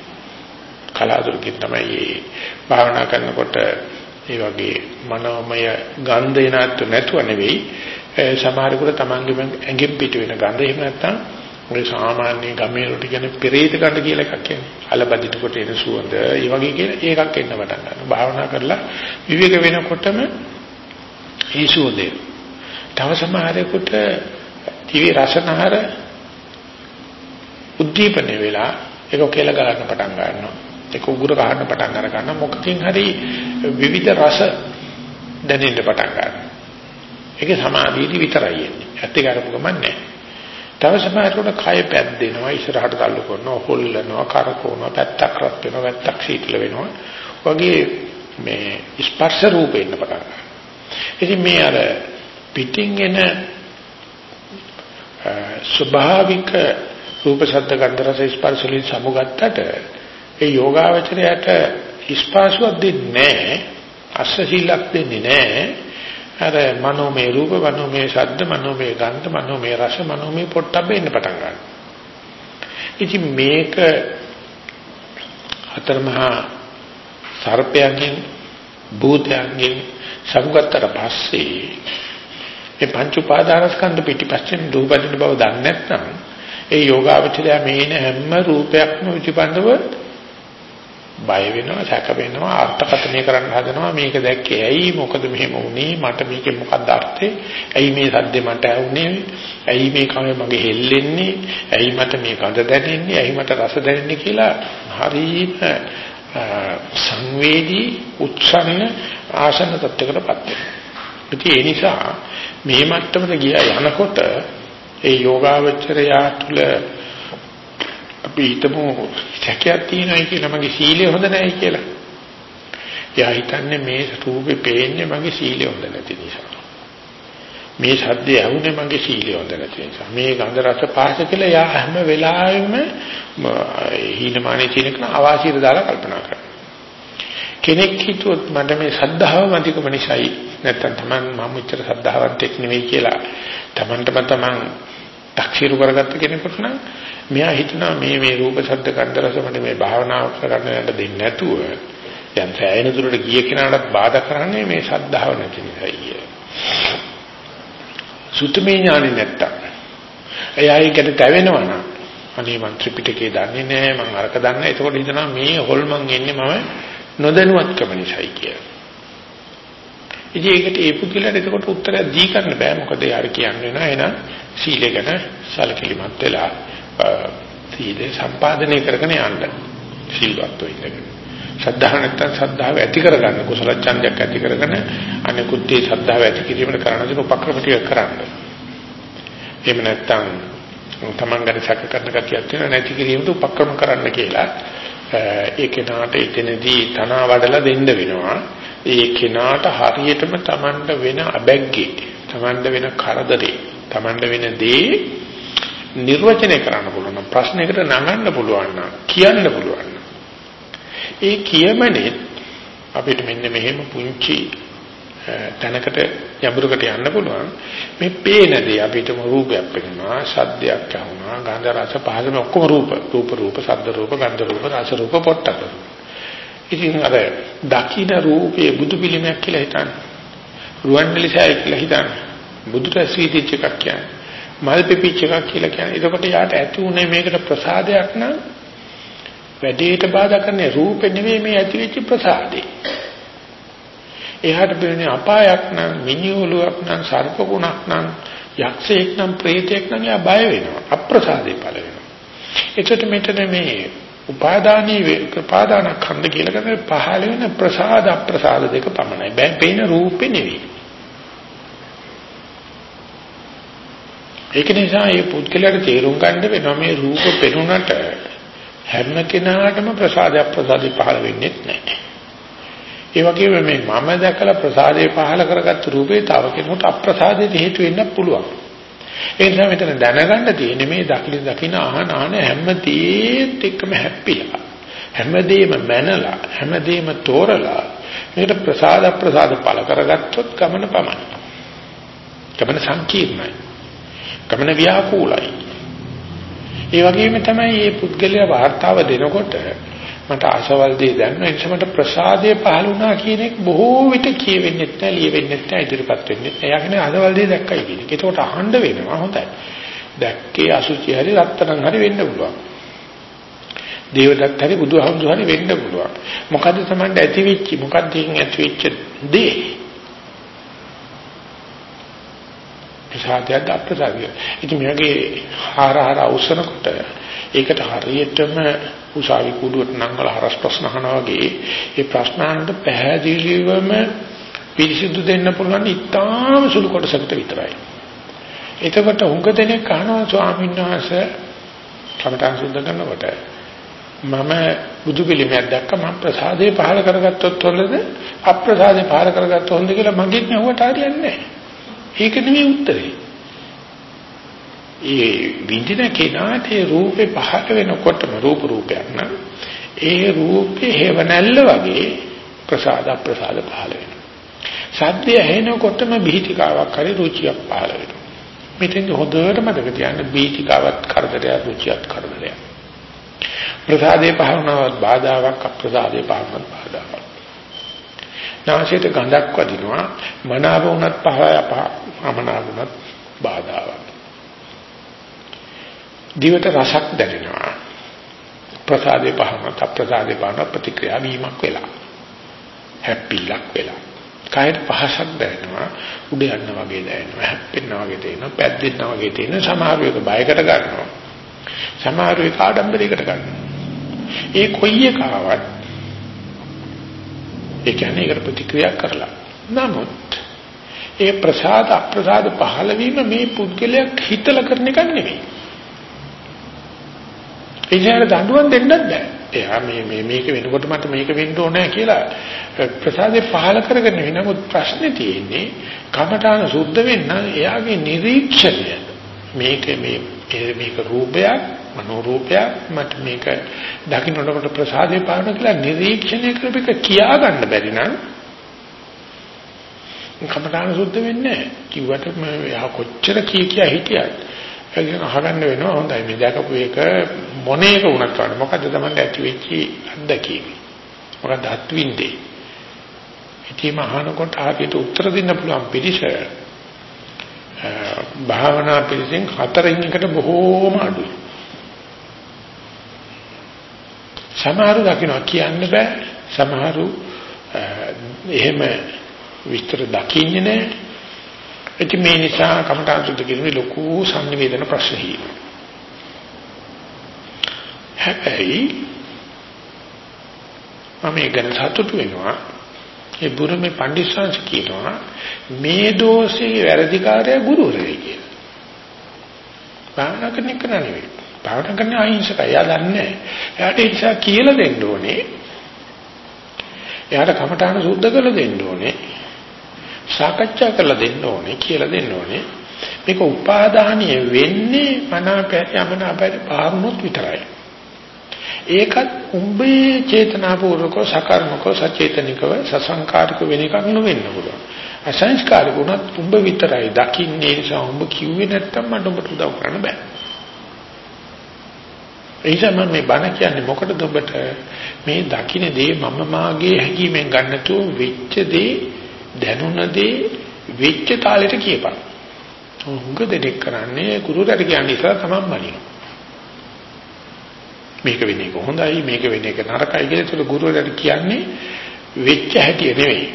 කලාතුරකින් තමයි මේ භාවනා කරනකොට ඒ වගේ මනෝමය ගන්ධ එනත් නැතුව නෙවෙයි සමහරෙකුට තමන්ගේ ඇඟෙන් පිට වෙන ගඳ එහෙම නැත්නම් ඔය සාමාන්‍ය ගමේ රොටි කියන පෙරේත ගඳ කියලා එකක් කියන්නේ. අලබදිට කොට එන සුවඳ, ඒ වගේ කියලා ඒකක් එන්න පටන් ගන්නවා. භාවනා කරලා විවේක වෙනකොටම ඒ සුවඳේ. තව සමහරෙකුට දිවි රසනහර උද්දීපන වෙලා ඒක කියලා ගන්න පටන් ගන්නවා. ඒක උගුර ගන්න පටන් අර ගන්න මොකකින් හරි විවිධ රස දැනෙන්න පටන් ගන්නවා. ඒක සමාධියදී විතරයි එන්නේ. ඇත්ත කරපු ගමන් නැහැ. තව සමහරකට කය පැද්දෙනවා, ඉස්සරහට තල්ලු කරනවා, හොල්ලනවා, කරකවනවා, පැත්තක් රත් වෙනවා, පැත්තක් සීතල වෙනවා. වගේ මේ ස්පර්ශ රූපෙන්න පටන් ගන්නවා. ඉතින් මේ අර පිටින් එන ස්වභාවික රූප ශබ්ද ගන්ධ රස ස්පර්ශ වලින් සමුගත්තට ඒ යෝගාවචරයට ස්පර්ශයක් දෙන්නේ නැහැ අස්සසීලක් දෙන්නේ නැහැ අර මනෝමය රූප මනෝමය ශබ්ද මනෝමය ගන්ධ මනෝමය රස මනෝමය පොට්ටබ්බ එන්න පටන් ගන්නවා. ඉතින් මේක අතරමහා සර්පයන්ගෙන් භූතයන්ගෙන් සමුගත්තට පස්සේ මේ පංච උපාදානස්කන්ධ පිටිපස්සෙන් දුබදින බව දන්නේ නැත්නම් ඒ යෝගාවචරය මේන හැම රූපයක්ම විචිපන්දව බය වෙනවා සැක වෙනවා අර්ථකථනය කරන්න හදනවා. මේක දැක්කේ ඇයි? මොකද මෙහෙම වුනේ? මට මේකේ මොකක්ද අර්ථේ ඇයි මේ සද්දේ මට ඇහුනේ? ඇයි මේ කම මගේ හෙල්ලෙන්නේ? ඇයි මට මේ ගඳ දැනෙන්නේ? ඇයි මට රස දැනෙන්නේ කියලා හරිම සංවේදී උත්සන්න ආසන්න තත්යකටපත් වෙනවා. ඒ නිසා මේ මට්ටමට ගියා යනකොට ඒ යෝගාවචරයා තුළ අපි හිතමු සැකයක් තියෙනයි කියලා මගේ සීලය හොඳ නැහැ කියලා. එයා හිතන්නේ මේ රූපේ පේන්නේ මගේ සීලය හොඳ නැති නිසා. මේ ශබ්දය ඇහුනේ මගේ සීලය හොඳ නැති නිසා. මේ ගන්ධ රස පාස කියලා එයා හැම වෙලාවෙම හීනමානේ තියෙනකන අවාසියට දාලා කල්පනා කරනවා. කෙනෙක් හිතුවොත් මට මේ සද්ධාව මතිකම නිසායි නැත්තම් Taman මම මෙච්චර සද්ධාවන්තෙක් නෙවෙයි කියලා Tamanටම Taman තක්සීරු කරගත්ත කෙනෙකුට නම් මෙයා හිතනවා මේ මේ රූප ශබ්ද ගන්ධ රස මට මේ භාවනාව කරගන්න යන්න දෙන්නේ නැතුව යම් සෑහෙන දුරට ගිය කෙනාට බාධා කරන්නේ මේ සද්ධාව නැති නිසායි. සුතමේ ඥානෙ නැත්තම් එයා ඒකට තැවෙනවා නම් අනේ මං ත්‍රිපිටකේ දන්නේ නැහැ මං අරක දන්නේ නැහැ එතකොට හිතනවා මේ හොල්මන් එන්නේ මම නොදැනුවත්කම නිසායි කියලා. ඉතින් ඒකට ඒ පුදුලට එතකොට උත්තරය දී ගන්න බෑ මොකද යාර කියන්නේ නෑ එන සීලය ගැන සැලකිලිමත් වෙලා සීලය සම්පාදනය කරගෙන යන්න සීලවත් වෙන්න. ශ්‍රද්ධාව නැත්තම් ශ්‍රද්ධාව ඇති කරගන්න කුසල ඡන්දයක් ඇති කරගෙන අනිකුත් ඒ ශ්‍රද්ධාව ඇති කිරීමට කරන දේ උපක්‍රම ටික කරන්න. එහෙම නැත්තම් තමන් ගැන සැක කරන කතියක් තියෙන නැති කිරීමට උපක්‍රම කරන්න කියලා ඒ කෙනාට එතනදී තනවා වඩලා දෙන්න වෙනවා. ඒ කෙනාට හරියටම තමන්ට වෙන අබැග්ගේ, තමන්ට වෙන කරදරේ, තමන්ට වෙන දේ නිර්වචනය කරන්න පුළුවන්. ප්‍රශ්නයකට නගන්න පුළුවන් නම් කියන්න පුළුවන්. ඒ කියමනේ අපිට මෙන්න මෙහෙම පුංචි තැනකට යඹුරකට යන්න පුළුවන් මේ පේන දේ අපිට රූපයක් පෙනෙනවා ශබ්දයක් අහුනවා ගන්ධ රස පහසම ඔක්කොම රූප රූප රූප ශබ්ද රූප ගන්ධ රූප රස රූප පොට්ටක ඉතින් අර දකින්න රූපේ බුදු පිළිමයක් කියලා හිතන්න රුවන්වැලිසෑය කියලා හිතන්න බුදුට සීතිච්ච එකක් කියන්නේ. මල් පිපිච්ච එකක් කියලා කියන්නේ. එතකොට යාට ඇති උනේ මේකට ප්‍රසාදයක් නම් වැඩේට බාධා කරන්නේ රූපේ නෙවෙයි මේ ඇතිවෙච්ච ප්‍රසාදේ. එහාට බෙන්නේ අපායක් නම් මිනිඔලුවක් නම් සර්පගුණක් නම් යක්ෂයෙක් නම් ප්‍රේතයෙක් නම් එයා බය වෙනවා. අප්‍රසාදේ පළ වෙනවා. එතකොට මෙතන මේ උපාදානී උපාදාන ඛණ්ඩ කියලා කියන්නේ පහළ වෙන ප්‍රසාද අප්‍රසාද දෙක පමණයි. බෑ පේන රූපේ නෙවෙයි. ඒක නිසා මේ පුද්ගලයාට තේරුම් ගන්න වෙනවා මේ රූප පෙනුනට හැම කෙනාටම ප්‍රසාද අප්‍රසාද පහළ වෙන්නේ නැහැ ඒ වගේම මේ මම දැකලා ප්‍රසාදේ පහල කරගත්ත රූපේ තව කෙනෙකුට අප්‍රසාදයට හේතු වෙන්න පුළුවන්. ඒ නිසා මෙතන දැනගන්න තියෙන්නේ මේ දකින දකින අහන අහන හැම තේත් එක්කම හැප්පිලා. හැමදේම මැනලා හැමදේම තෝරලා මේකට ප්‍රසාද අප්‍රසාද පළ කරගත්තොත් ගමන පමණයි. ගමන සංකීර්ණයි. ගමන ව්‍යාකූලයි. ඒ වගේම තමයි මේ පුද්ගලයා වார்த்தාව දෙනකොට මට අසවල් දේ දැනුන නිසා මට ප්‍රසාදය පහළ වුණා කියන එක බොහෝ විට කියවෙන්නේ නැහැ, ලියවෙන්නේ නැහැ, ඉදිරිපත් වෙන්නේ නැහැ. එයා කියන්නේ අසවල් දේ දැක්කයි කියන එක. ඒකට අහන්න වෙනවා හොඳයි. දැක්කේ අසුචි හරි රත්තරන් හරි වෙන්න පුළුවන්. දේවදත්ත හරි බුදුහමඳු හරි වෙන්න පුළුවන්. මොකද්ද තමයි ඇතිවෙච්චි? මොකද්ද ඒකෙන් ඇතිවෙච්ච දේ? ප්‍රසාදයක්ද අප්‍රසාදයක්ද? ඉතින් මේගේ හාර හාර අවසනකොට ඒකට හරියටම උසාවි කුඩුවට නංගල හරස් ප්‍රශ්න අහනවා වගේ ඒ ප්‍රශ්න අහන්න පැහැදිලිවම පිළිසිදු දෙන්න පුළුවන් ඉතාම සුළු කොටසකට විතරයි. එතකොට උඟ දෙනෙක් අහනවා ස්වාමීන් වහන්සේ කමඨාන් සුද්ධ කරනකොට මම බුදු පිළිමයක් දැක්ක මම ප්‍රසාදේ පහල කරගත්තොත් හොඳද අප්‍රසාදේ පහල කරගත්තොත් හොඳද කියලා මගෙත් නහුවට හරියන්නේ නැහැ. ඒක නෙමෙයි උත්තරේ. ඒ විඳින කෙනාට ඒ රූපේ පහළ වෙනකොටම රූප රූපයක් නම් ඒ රූපේ හේවණල්ල වගේ ප්‍රසාද ප්‍රසාද පහළ වෙනවා. සද්දය ඇහෙනකොටම බීතිකාවක් හරි රුචියක් පහළ වෙනවා. මෙතෙන් හොඳට මතක තියාගන්න බීතිකාවත් කරදරයක් රුචියක් කරදරයක්. ප්‍රසාදේ පහළනවත් බාධාවක් අප්‍රසාදේ පහළනවත් බාධාවක්. නාසයට ගඳක් වදිනවා මනාව වුණත් පහය අපමනාව වුණත් බාධාවක්. දිවට රසක් දැනෙනවා. ප්‍රසාදේ පහමත් අප්‍රසාදේ පහන ප්‍රතික්‍රියා වීමක් වෙලා. හැප්පිලක් වෙලා. කායට පහසක් දැනෙනවා. උඩ යන්න වගේ දැනෙනවා. හැප්පෙන්න වගේ තේනවා. පැද්දෙන්න වගේ තේනවා. සමහර වෙලාවක බයකට ගන්නවා. සමහර වෙලාවක ආඩම්බරයකට ගන්නවා. ඒ කොයි එකාවත් ඒ කියන්නේ ඒකට ප්‍රතික්‍රියා කරලා. නමුත් ඒ ප්‍රසාද අප්‍රසාද පහළ වීම මේ පුද්ගලයා හිතලා කරන එකක් නෙවෙයි. එයාට දඬුවම් දෙන්නත් බෑ. එයා මේ මේ මේක වෙනකොට මට මේක වෙන්න ඕනේ කියලා ප්‍රසාදේ පහල කරගෙන නමුත් ප්‍රශ්නේ තියෙන්නේ කමඨාන සුද්ධ වෙන්න එයාගේ නිරීක්ෂණය මේක මේ මේක රූපයක් මනෝ රූපයක් මට මේක දකින්නකොට ප්‍රසාදේ පාන කියලා නිරීක්ෂණය කරපෙක කියා ගන්න බැරි නම් කමඨාන සුද්ධ වෙන්නේ නැහැ. කිව්වට මම කොච්චර කී කියා හිටියත් ඒක අහගන්න වෙනවා. හොඳයි මේ දැකපු එක මොනේක වුණත් වඩා මොකද තමයි ඇති වෙච්චි අත්දැකීම. මොකද අත්විඳේ. ඉතින් අහනකොට ආපිට උත්තර දෙන්න පුළුවන් පිළිස භාවනා පිළිසෙන් හතරින් එකට බොහෝම අඩුයි. සමහරු දකින්න කියන්න බෑ. සමහරු එහෙම විස්තර දකින්නේ නැහැ. ඉතින් මේ නිසා කමඨාන් සුද්ධ කිරීමේ ලොකු සංනිවේදන ප්‍රශ්න හිමි. හැබැයි මම ඒක ගැන සතුටු වෙනවා. ඒ බුරුමේ පඬිස්සංශ කියනවා මේ දෝෂේ වැරදිකාරය ගුරුවරයෙ කියලා. භාවනා කරන එක නෙවෙයි. භාවනා කරන අහිංසකයි. එයා දන්නේ. එයාට ඒ නිසා කියලා දෙන්න ඕනේ. එයාට කමඨාන සුද්ධ කරලා දෙන්න ඕනේ. සාකච්ඡා කරලා දෙන්න ඕනේ කියලා දෙන්න ඕනේ. මේක උපාදානීය වෙන්නේ මනාපයට යමනාපයට පාරුනොත් විතරයි. ඒකත් උඹේ චේතනාපූර්වකව සකර්මකව සචේතනිකව සසංකාරික වෙන එකක් නෙවෙන්න පුළුවන්. අසංස්කාරික උනත් උඹ විතරයි දකින්නේ නිසා උඹ කිව්වේ නැත්තම් මට උඹට උදව් කරන්න බෑ. එයිසම මේ බණ කියන්නේ මොකටද ඔබට මේ දකින්න දේ මම මාගේ හැඟීමෙන් ගන්නතෝ වෙච්ච දේ දැනුණ දේ වෙච්ච තාලෙට කියපන්. උංග දෙයක් කරන්නේ ගුරුවරට කියන්නේ ඉතල තමන් මනිනවා. මේක වෙන එක හොඳයි මේක වෙන එක නරකයි කියලා ඒතර ගුරුවරයාට කියන්නේ වෙච්ච හැටි නෙවෙයි.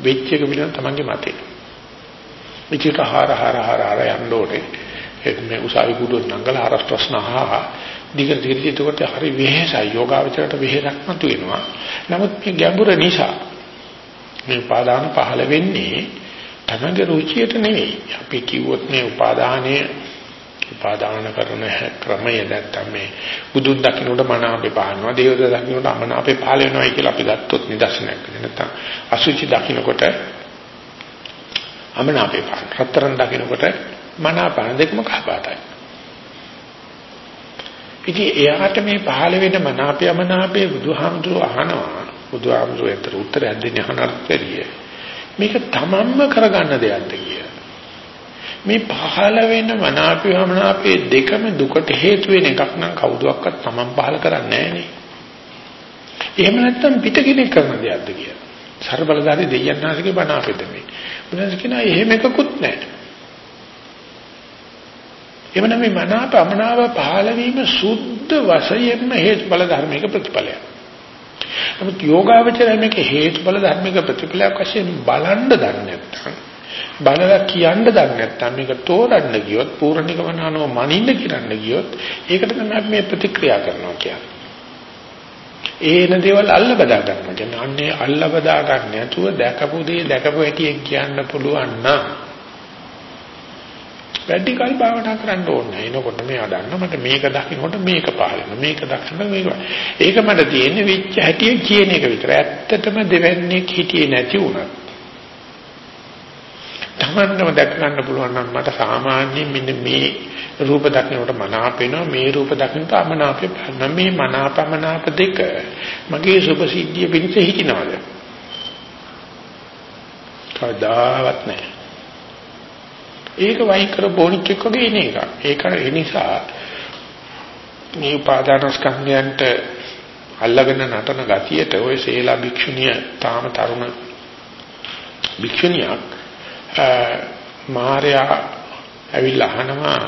වෙච්ච එක පිළිබඳ තමන්ගේ මතය. විචිත හාර හාර හාර හාර යන්න ඕනේ. ඒක මේ උසාවි කුඩු නංගල හරස් ප්‍රශ්න අහා දිගට දිගට එතකොට හරි වෙහෙසයි යෝගාවචරයට වෙහෙසක් මතුවෙනවා. නමුත් මේ ගැඹුර නිසා මේ උපාදාන පහළ වෙන්නේ තමගේ රුචියට නෙවෙයි. අපි කිව්වොත් මේ උපාදානයේ උපාදාන කරන ක්‍රමය නැත්තම් මේ බුදුන් දකින්නට මන අපේ පහනවා දේවද දකින්නට අමන අපේ පහල වෙනවයි කියලා අපි ගත්තොත් නිදර්ශනයක් නැත්තම් අසුචි දකින්නකොට අමන අපේ පහන රත්තරන් දකින්නකොට මන පහන දෙකම කහපාතයි ඉතින් එයාට මේ පහල වෙන මන අපේ අමන අපේ බුදුහාමුදුරුවෝ අහනවා බුදුහාමුදුරුවෝ ඇතර උත්තරයක් දෙන්නේ අහනත් පෙරිය මේක තමන්ම කරගන්න දෙයක්ද කියලා මේ පහළ වෙන මනාපයමනාපේ දෙකම දුකට හේතු වෙන එකක් නම් කවුදක්වත් Taman පහළ කරන්නේ නැහනේ. එහෙම නැත්නම් පිටකෙනෙක් කරන දෙයක්ද කියලා. ਸਰබලධාරී දෙයයන් ආසිකේ බණ අපෙද මේ. බුදුන්ස කියනවා එහෙම එකකුත් නැහැ. එවනම් මේ මනාප අමනාප පහළ වීම සුද්ධ වශයෙන්ම හේතුඵල ධර්මයක ප්‍රතිඵලයක්. නමුත් යෝගාවචරය මේක හේතුඵල ධර්මයක ප්‍රතිඵලයක් වශයෙන් බලන්න දන්නේ නැත්නම් බලලා කියන්න දන්නේ නැත්නම් මේක තෝරන්න ගියොත් පූර්ණිකමනානෝ මනින්න කියන්න ගියොත් ඒකට තමයි මේ ප්‍රතික්‍රියා කරනවා කියන්නේ. ඒන දේවල් අල්ල බදා ගන්නවා කියන්නේ අන්නේ අල්ල බදා ගන්න නැතුව දැකපු දේ දැකපු හැටි කියන්න පුළුවන් නම් වැඩි කල් භාවනා කරන්න ඕනේ. එනකොට මෙයා දන්න මට මේක දකින්නකොට මේක පහළන මේක දකින්න මේක. ඒක මට තියෙන්නේ විච්ච හැටි කියන එක විතරයි. ඇත්තටම දෙවන්නේ හිටියේ නැති වුණා. තමන්නම දැක ගන්න පුළුවන් නම් මට සාමාන්‍යයෙන් මෙන්න මේ රූප දකින්නට මනාප වෙනවා මේ රූප දකින්නට අමනාපේ බලන මේ මනාපමනාප දෙක මගේ සුභ සිද්ධිය පිණිස හිටිනවද කවදාවත් නැහැ ඒක වයින් කර බොනික් එක්ක වගේ ඉන එක. ඒක ඒ නිසා මේ උපාදානස්කන්ධයන්ට අල්ලගෙන නටන ගතියට ওই සේලා භික්ෂුණිය තාම තරුණ භික්ෂුණියක් මාර්යා ඇවිල්ලා අහනවා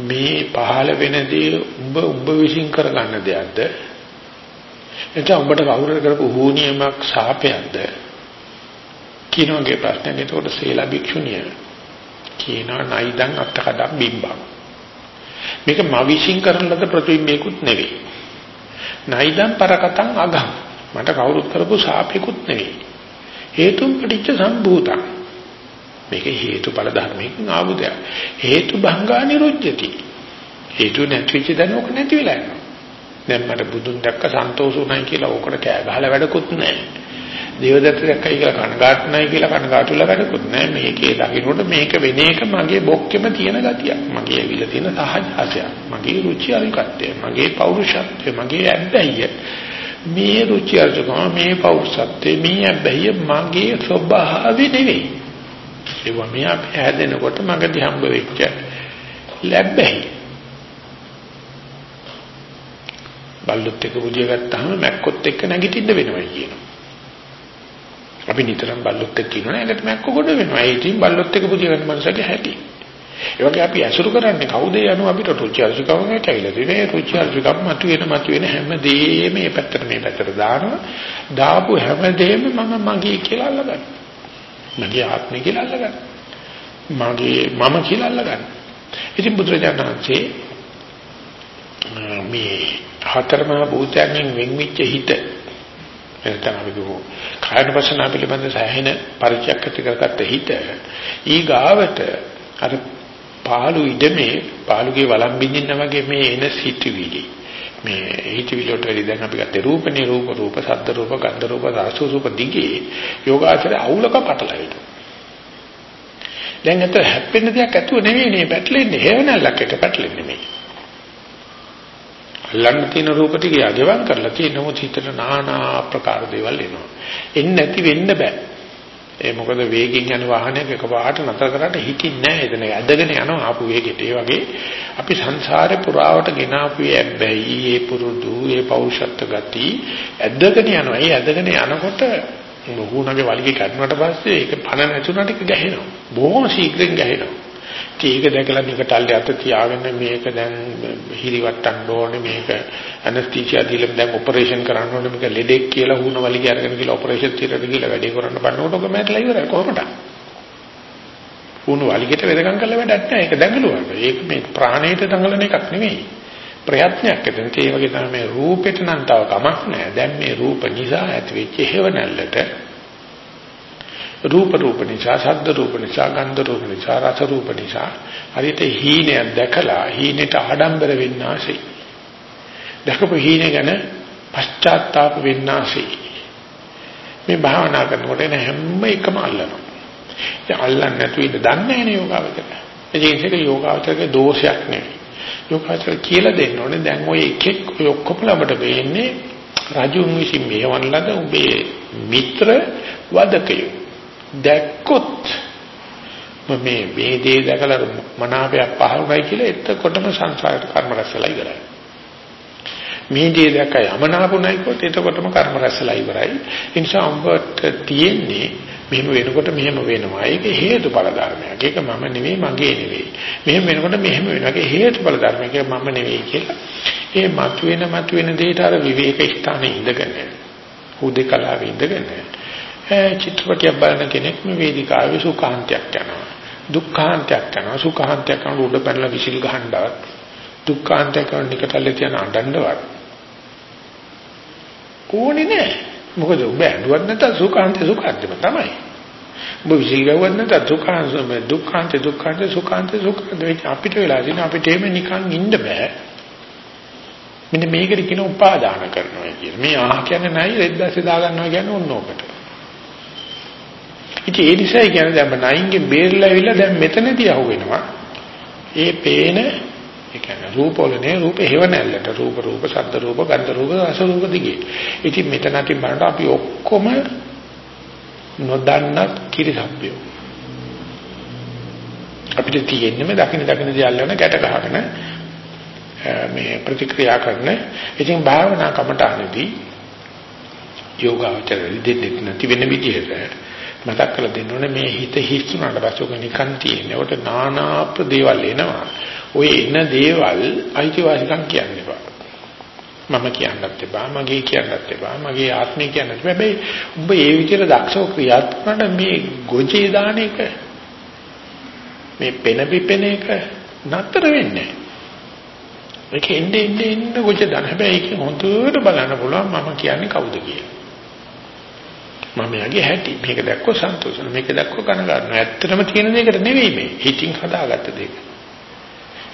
මේ පහළ වෙනදී උඹ උඹ විශ්ින් කරගන්න දෙයක්ද? එතකොට උඹට කවුරු කරපු හෝනියමක් සාපයක්ද? කිනෝගේ ප්‍රශ්නේ එතකොට සීලා භික්ෂුණිය කියනවා නයිදන් අත්තකඩම් බිම්බම් මේක මවිශ්ින් කරන ලද ප්‍රතිබිම්බයකුත් නෙවෙයි නයිදන් පරකටන් අගම් මට කවුරුත් කරපු සාපේකුත් නෙවෙයි හේතුම් පටිච්ච සම්භූතං මේක හේතුඵල ධර්මයෙන් ආපු දෙයක්. හේතු භංගා නිරුද්ධති. හේතු නැතිවෙච්ච දැන ඕක නැති වෙලා යනවා. දැන් මට බුදුන් දැක්ක සන්තෝෂුණයි කියලා ඕකට කෑ ගහලා වැඩකුත් නැහැ. දේවදත්ත දැක්කයි කියලා කනගාටු නැහැ කියලා කනගාටු වෙලා වැඩකුත් නැහැ. මේකේ දකින්නකොට මේක වෙන එක මගේ බොක්කෙම තියෙන ගතියක්. මගේ ඇවිල්ලා තියෙන සහජාසයක්. මගේ රුචි අරුචිකත්වය, මගේ පෞරුෂත්වය, මගේ ඇබ්බැහිය. මේ රුචි අරුචිකම මේ පෞරුෂත්වය, මේ ඇබ්බැහිය මගේ ස්වභාවය නෙවෙයි. ඒවා මේ අපි හැදෙනකොට මගදී හම්බ වෙච්ච ලැබ්බැහි. බල්ලොත් එක්ක පුදිය ගත්තාම මැක්කොත් එක්ක නැගිටින්න වෙනවා කියනවා. අපි නිතරම බල්ලොත් එක්ක ඉන්නවනේ ඒකට මැක්ක කොට වෙනවා. ඒ ඉතින් බල්ලොත් එක්ක පුදිය ගන්න මනසක හැටි. ඒ වගේ අපි අසුරු කරන්නේ කවුද යනු අපිට රුචි අරුචිකම කැවිලා තියෙන්නේ. රුචි අරුචිකම මතුවෙන මතුවෙන හැමදේම මේ පැත්තට මේ පැත්තට දානවා. දාපු හැමදේම මම මගේ කියලා අල්ලගන්න. මගේ ආත්මය කියලා අල්ලගන්න. මගේ මම කියලා අල්ලගන්න. ඉතින් බුදුරජාණන් වහන්සේ මේ හතරමහා භූතයන්ගෙන් වෙන්විච්ච හිත එතන අපි දුව කායන වසන පිළිබඳ සෑහෙන පරිචයක් ඇති කරගත්ත හිත ඊ ගාවට අර පාළු ඉඩමේ පාළුගේ වළම් බින්දින්න වගේ මේ එන සිටිවිලි මේ හිතවිලි වලට වැඩි දැන් අපි ගත්තේ රූපනේ රූප රූප ශබ්ද රූප ගන්ධ රූප රස රූප දිගේ යෝගාචරය අවුලක පටලවිලු දැන් අත හැප්පෙන්න දෙයක් ඇතුව නෙවෙයි මේ පැටලෙන්නේ. හේවණල්ලක් එක පැටලෙන්නේ නෙමෙයි අල්ලන්න තියෙන රූප ටික යගෙවන් කරලා තියෙන මොහොත හිතට নানা ආකාර දේවල් එනවා. එන්නේ නැති වෙන්න බෑ. ඒ මොකද වේගෙන් යන වාහනයක එකපාරට නතර කරාට හිතින්නේ නැහැ. එතන ඇදගෙන යනවා ආපු වේගෙට. ඒ වගේ අපි සංසාරේ පුරාවට ගෙන ආපු ඇබ්බැහි, ඒ පුරුදු, ඒ පෞරුෂත්ව ගති ඇදගෙන යනවා. ඒ ඇදගෙන යනකොට මොහුණගේ වලිගේ කඩනට පස්සේ ඒක පණ නැතුණට ඒක ගැහෙනවා. බොහොම ශීඝ්‍රයෙන් ගැහෙනවා. ඒක දැකලා නිකටල්ලේ අත තියාගෙන මේක දැන් හිරිවට්ටන්න ඕනේ මේක ඇනස්තීසියා දීලා දැන් ඔපරේෂන් කරන්න ඕනේ මේක ලෙඩෙක් කියලා වුණ වලිගය අරගෙන කියලා ඔපරේෂන් තියරට ගිහලා වැඩේ කරන්න බannකොට ඔක මැරලා ඉවරයි කොහොමද? වුණ වලිගයට වෙදකම් කරලා වැඩක් නැහැ ඒක දැඟලුවා. ඒක මේ ප්‍රාණයට දඟලන එකක් නෙමෙයි. ප්‍රයත්නයක් එතන ඒ වගේ තමයි රූපෙට නම් තව කමක් නැහැ. දැන් මේ රූප නිසා ඇතිවෙච්ච හේව නැල්ලට රූප රූප නිසා ශබ්ද රූප නිසා ගන්ධ රූප නිසා රස රූප නිසා හරියට හීනයක් දැකලා හීනෙට ආඩම්බර වෙන්නාසේ දැකපු හීන ගැන පශ්චාත්තාප වෙන්නාසේ මේ භාවනා කරනකොට එන හැම එකම අල්ලනවා. ඉතින් අල්ලන්නේ නැතුව ඉඳ දන්නේ නැහැ යෝගාවචර ඒ කියන්නේ යෝගාවචරගේ දෝෂයක් නෙවෙයි. යෝගාවචර කියලා දෙන්න ඕනේ දැන් ඔය එකෙක් ඔය ඔක්කොම ළමට වෙන්නේ රජුන් විසින් මේවන ලද උඹේ මිත්‍ර වදකයෝ. දැක්කොත් මේ වේදේ දැකලා මනාපයක් පහළුයි කියලා එතකොටම සංසාරට කර්ම රැස්ලා ඉවරයි. මේ දේ දැක යමනාපුණයි කොට එතකොටම කර්ම රැස්ලා ඉවරයි. ඒ නිසා උඹට තියෙන්නේ මෙහෙම වෙනකොට මෙහෙම වෙනවා. ඒක හේතුඵල ධර්මයක්. ඒක මම නෙවෙයි මගේ නෙවෙයි. මෙහෙම වෙනකොට මෙහෙම වෙනවා. ඒක හේතුඵල ධර්මයක්. ඒක මම නෙවෙයි කියලා. ඒ මතුවෙන මතුවෙන දෙයට අර විවේක ස්ථානයේ ඉඳගෙන හුදේකලාවේ ඉඳගෙන චිත්‍රපටයක් බලන කෙනෙක් මේ වේදිකාවේ සුඛාන්තයක් යනවා. දුක්ඛාන්තයක් යනවා. සුඛාන්තයක් කරන උඩ පැනලා විසිල් ගහනවත් දුක්ඛාන්තයක් කරන නිකටල්ලේ තියන අඬන්නවත් ඕනේ නෑ. මොකද ඔබ ඇඬුවත් නැත්නම් සුඛාන්තේ සුඛාන්තෙම තමයි. ඔබ විසිල් ගහුවත් නැත්නම් දුක්ඛාන්තේ දුක්ඛාන්තේ දුක්ඛාන්තේ සුඛාන්තේ සුඛාන්තේ අපිට වෙලා තියෙන අපිට එහෙම නිකන් ඉන්න බෑ. මෙන්න මේකට කියන උපාදාන කරනවා කියන. මේ ආහ කියන්නේ නැයි රෙද්දාසේ දා ගන්නවා කියන්නේ ඕන ඕකට. ඉතින් ඒ නිසා කියන්නේ දැන් නයින්ගෙන් බේරලා ඇවිල්ලා දැන් මෙතනදී අහුවෙනවා. ඒ පේන ඒ කියන්නේ රූපවලනේ රූප හේව නැල්ලට රූප රූප ශබ්ද රූප ගන්ධ රූප රස රූප දිගේ. ඉතින් මෙතනදී බලන්න අපි ඔක්කොම නොදන්න කිරිසප්පියෝ. අපිට තියෙන්නේ මේ දකින දකින දේ අල්ලන ගැට ගහගෙන මේ ප්‍රතික්‍රියා කරන ඉතින් භාවනා කමටහනදී යෝගාචර දෙන්නේ නැති වෙන විදිහට මතක් කරලා දෙන්න ඕනේ මේ හිත හිස්සුනාට පස්සේ ඔක නිකන් තියෙන්නේ. ඔකට নানা ප්‍රදේවල් එනවා. ඔය එන දේවල් අයිතිවාසිකම් කියන්න එපා. මම කියන්නත් එපා, මගේ කියන්නත් එපා, මගේ ආත්මය කියන්නත් එපා. හැබැයි ඔබ ඒ විදිහට දක්ෂව ක්‍රියාත්මක මේ ගොජේ දාන එක මේ පෙන පිපෙන එක නතර වෙන්නේ ඒක එන්නේ එන්නේ එන්නේ ගොජ දාන. හැබැයි ඒක හොඳට බලන්න පුළුවන් මම කියන්නේ කවුද කියලා. මම යගේ හැටි. මේක දැක්කොත් සන්තෝෂයි. මේක දැක්කොත් කනගාටුයි ඇත්තටම තියෙන දෙයකට නෙවෙයි මේ. හිතින් හදාගත්ත දෙයක.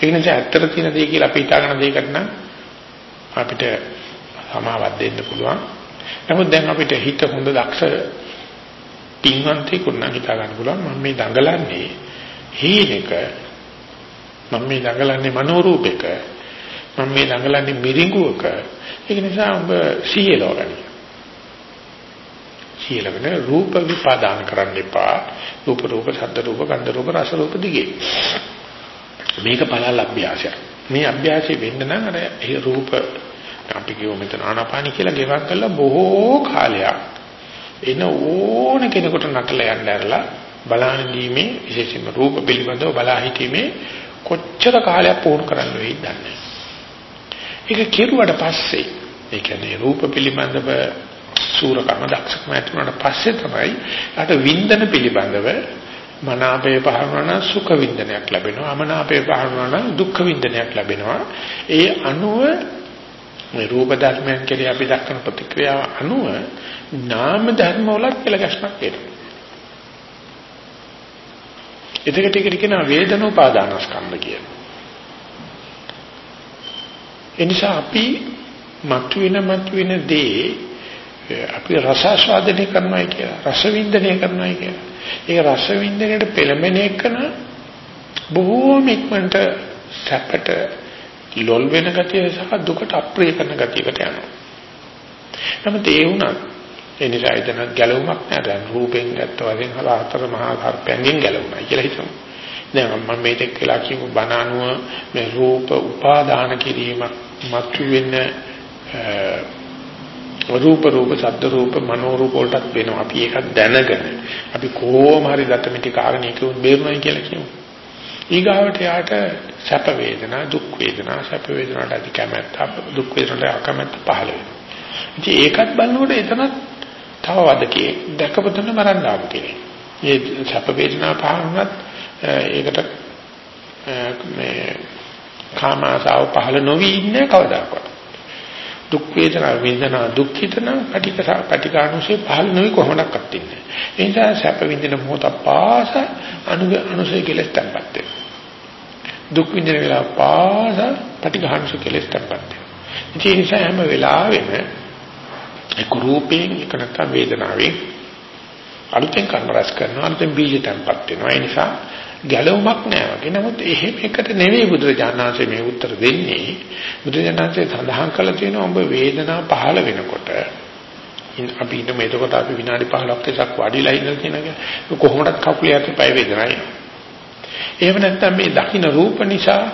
ඒ නිසා ඇත්තට තියෙන දෙය කියලා අපි හිතාගෙන දෙයකට නම් අපිට සමාවක් දෙන්න පුළුවන්. නමුත් දැන් අපිට හිත හොඳ දක්ෂ පින්වන්තයෙකුට නම් හිතා ගන්න පුළුවන්. මම මේ දඟලන්නේ හීනෙක. මම මේ දඟලන්නේ මනෝරූපයක මම මේ දඟලන්නේ මිරිඟුවක. ඒක නිසා ඔබ සීයලව ගන්න. සීයලවන රූප විපාදාන කරන්න එපා. රූප රූප ශබ්ද රූප ගන්ධ රූප රස රූප දිගේ. මේක පළල් අභ්‍යාසයක්. මේ අභ්‍යාසය වෙන්න නම් අර ඒ රූප අපි කියමු මෙතන ආනාපානි කියලා ගෙවක් කළා බොහෝ කාලයක් එන ඕන කෙනෙකුට නටලා යන්න ඇරලා බලාන දීමේ විශේෂයෙන්ම රූප පිළිබඳව බලා හිතීමේ කොච්චර කාලයක් පුහුණු කරන්න වෙයිද දන්නේ. ඒක කෙරුවට පස්සේ ඒ කියන්නේ රූප පිළිබඳව සූරකම දක්ෂකම ඇතිවුණාට පස්සේ තමයි අට වින්දන පිළිබඳව මනාපේ පහරනවා නම් සුඛ වින්දනයක් ලැබෙනවා. අමනාපේ පහරනවා නම් දුක්ඛ වින්දනයක් ලැබෙනවා. ඒ අනුව මේ රූප ධර්මයන් කෙරේ අපි දක්වන ප්‍රතික්‍රියාව අනුව නාම ධර්ම වලත් කියලා ගැස්මක් එනවා. එතකොට ඒකට කියනවා වේදනෝපාදානස්කන්ධ කියලා. එනිසා අපි මතුවෙන මතුවෙන දේ අපි රසාස්වාදනය කරනවා කියලා රස වින්දනය කරනවා කියලා. ඒ රස වින්දනයට පෙළඹෙන එකන බොහෝම ඉක්මනට සැපට ලොල් වෙන ගතිය සහ දුකට අප්‍රිය කරන ගතියකට යනවා. නමුත් ඒ වුණත් ඒ නිසා එතන ගැලවුමක් නැහැ. දැන් රූපෙන් ගත්ත වශයෙන් හතර මහා කර්පයෙන් ගැලවුණා කියලා හිතමු. දැන් මම මේ දෙක කියලා කියමු බණානුව මේ රූප උපාදාන කිරීමක් මතු වෙන රූප රූප ශබ්ද රූප මනෝ රූප වලටත් වෙනවා. අපි ඒක දැනගෙන අපි කොහොම හරි දතමිටි කාරණේ කියුත් බේරුණයි කියලා කියමු. ඊගාවට යාට සැප වේදනා දුක් වේදනා සැප වේදනාට අධි කැමැත්ත දුක් වේදනාට අකමැත්ත පහළ වෙනවා. ඉතින් ඒකත් බලනකොට එතනත් තව වදකේ දැකපොතන මරන්න ආපු කෙනෙක්. මේ සැප වේදනා පහරුණත් ඒකට මේ කාමාසාව පහළ නොවි ඉන්නේ කවදාකවත්. දුක් වේදනා වේදනා දුක්ඛිතන පටික පටිකානුසේ පහළ නොවි කොහොමඩක්වත් ඉන්නේ. ඒ නිසා සැප විඳින මොහොත පාස අනු අනුසේ කෙලස් තම්පත් දුක් විඳින වෙලාව පාස පටිඝානුසේ කෙලස් තම්පත් වෙනවා. ඒ නිසා හැම වෙලාවෙම එක්ක රූපයෙන් එක නැත්නම් වේදනාවෙන් අලුතෙන් කර්ම රැස් කරනවා අලුතෙන් බීජ තැන්පත් වෙනවා ඒ නිසා ගැලවුමක් නෑ වගේ. නමුත් එහෙම එකට නෙවෙයි බුදුරජාණන්සේ මේ උත්තර දෙන්නේ. බුදුරජාණන්සේ සඳහන් කළා තියෙනවා ඔබ වේදනාව පහළ වෙනකොට. අපි ඉන්න මේකට අපි විනාඩි 15ක් තිසක් වඩිලා ඉන්න කියන එක. කොහොමදත් කකුලේ යටි පය වේදනায় එහෙම නැත්නම් මේ දකින්න රූප නිසා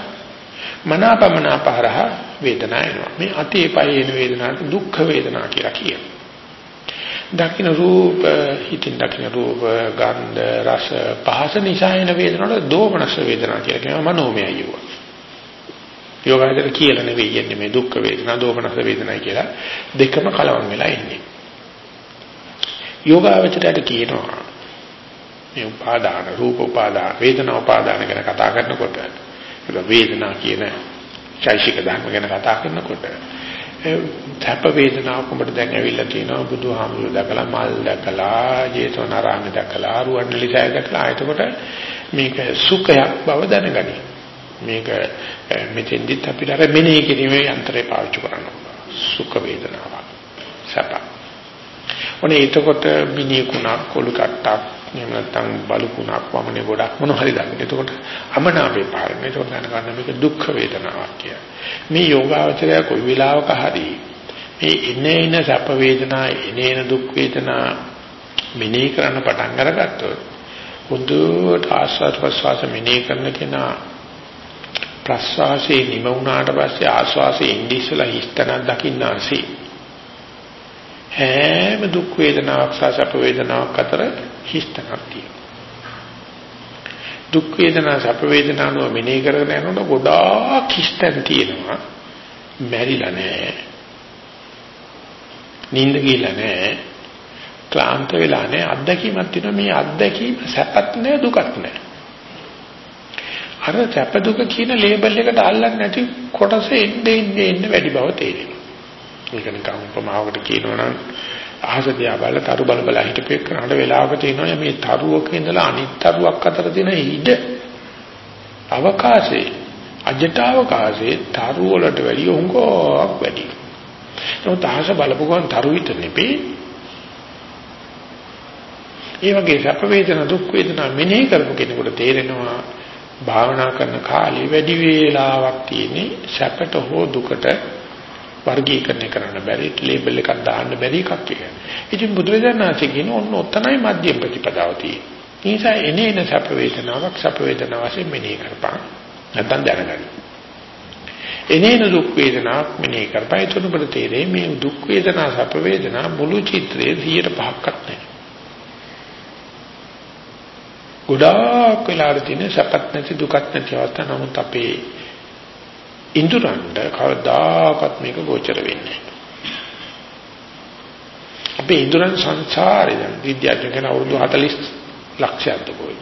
මනාපමනාපහරහ වේදනාව එනවා. මේ අතේ පයේ එන වේදනාවට දුක්ඛ වේදනා කියලා කියනවා. දකින්න රූප හිතින් දකින්න රූප ගන්ධ රස පහස නිසා එන වේදනාවට දෝමනස වේදනා කියලා කියනවා මනෝමයයි යුව. යෝගාචර කියලා නෙවෙයි යන්නේ මේ දුක්ඛ වේදනා දෝමනස වේදනයි කියලා දෙකම කලවම් වෙලා ඉන්නේ. යෝගාචරයට කියනවා මේ උපාදාන රූප උපාදාන වේදනා උපාදාන ගැන කතා කරනකොට වේදනා කියන චෛසික ධර්ම ගැන කතා කරනකොට තප වේදනාව කොඹට දැන් ඇවිල්ලා තියෙනවා. බුදුහාමුදුරුවෝ දැකලා මල් දැකලා ජේතවනාරාම දැකලා රුවන්වැලිසෑය දැකලා. එතකොට මේක සුඛයක් බව දැනගනි. මේක මෙතෙන්දිත් අපිට අර මෙනෙහි කිරීමේ යන්ත්‍රය පාවිච්චි කරනවා. සුඛ වේදනාවක්. සප ඔනේ එතකොට මිනිකුණක් කොළු කට්ටක් එහෙම නැත්නම් බලුකුණක් වමනේ ගොඩක් මොන හරි දකින්න. එතකොට අමනාපේ පාරන. එතකොට දැනගන්න මේක දුක් වේදනාවක් කියලා. මේ යෝගාවචරය කොයි වෙලාවක හරි මේ ඉනේන සැප වේදනා ඉනේන දුක් වේදනා මෙනෙහි කරන්න පටන් අරගත්තොත් හොඳට ආස්වාද ප්‍රසවාස මෙනෙහි කරන කෙනා ප්‍රසවාසයේ නිම වුණාට පස්සේ ආස්වාසයේ ඉඳි ඉස්සලා හිස්තනක් දකින්න ආසී හැම දුක් වේදනාවක් සහ සැප වේදනාවක් අතර හිස්තනක් තියෙනවා. දුක් වේදනා සැප වේදනා නෝ මෙනෙහි කරගෙන යනකොට ගොඩාක් හිස්තන් තියෙනවා. මැරිලා නැහැ. නිින්ද ගිහලා නැහැ. ක්ලාන්ත වෙලා නැහැ. අත්දැකීමක් තියෙනවා. මේ අත්දැකීම සැපත් නැහැ දුකත් නැහැ. අර සැප දුක කියන ලේබල් එකට අල්ලන්නේ නැති කොටස එන්නේ එන්නේ වැඩි බව තේරෙනවා. මේක නිකන් උපමාවකට කියනවනම් අහස දිහා බලලා තරු බල බල හිටපෙක් කරාට වෙලාවක තියෙනවා මේ තරුවක ඉඳලා අනිත් තරුවක් අතර තියෙන ඉඩ අවකාශේ අජට අවකාශේ තරු වලට වැඩිය උංගක් වැඩි නමුත් ආස බලපු ගමන් තරු විතර නෙපේ. ඒ වගේ සැප වේදනා දුක් වේදනා මෙනෙහි කරපු කෙනෙකුට තේරෙනවා භාවනා කරන කාලේ වැඩි වේලාවක් තියෙන්නේ සැපට හෝ දුකට වර්ගීකරණය කරන්න බැරි ලේබල් එකක් දාන්න බැරි එකක් කියලා. ඉතින් බුදුරජාණන්සේ කියන ඔන්න ඔතනයි මධ්‍යම ප්‍රතිපදාව තියෙන්නේ. ඒ නිසා එනේන සැප වේදනාවක් සැප වේදනාව වශයෙන් මෙනෙහි කරපන්. නැත්නම් දැනගන්න. එනේන දුක් වේදනාවක් මෙනෙහි කරපන්. එතකොට ඔබට තේරෙයි මේ දුක් වේදනා සැප වේදනා මුළු චිත්‍රයේ 105ක්වත් නැහැ. ගොඩාක් වෙලාවට තියෙන සැපත් නැති දුකත් නැති අවස්ථා නමුත් අපේ ඉන්ද්‍රයන්ට කවදාකවත් මේක ගෝචර වෙන්නේ නැහැ. අපේ ඉන්ද්‍රයන් සංසාරේ දැන් විද්‍යාඥයන් අවුරුදු 40 ලක්ෂයක් දකෝයි.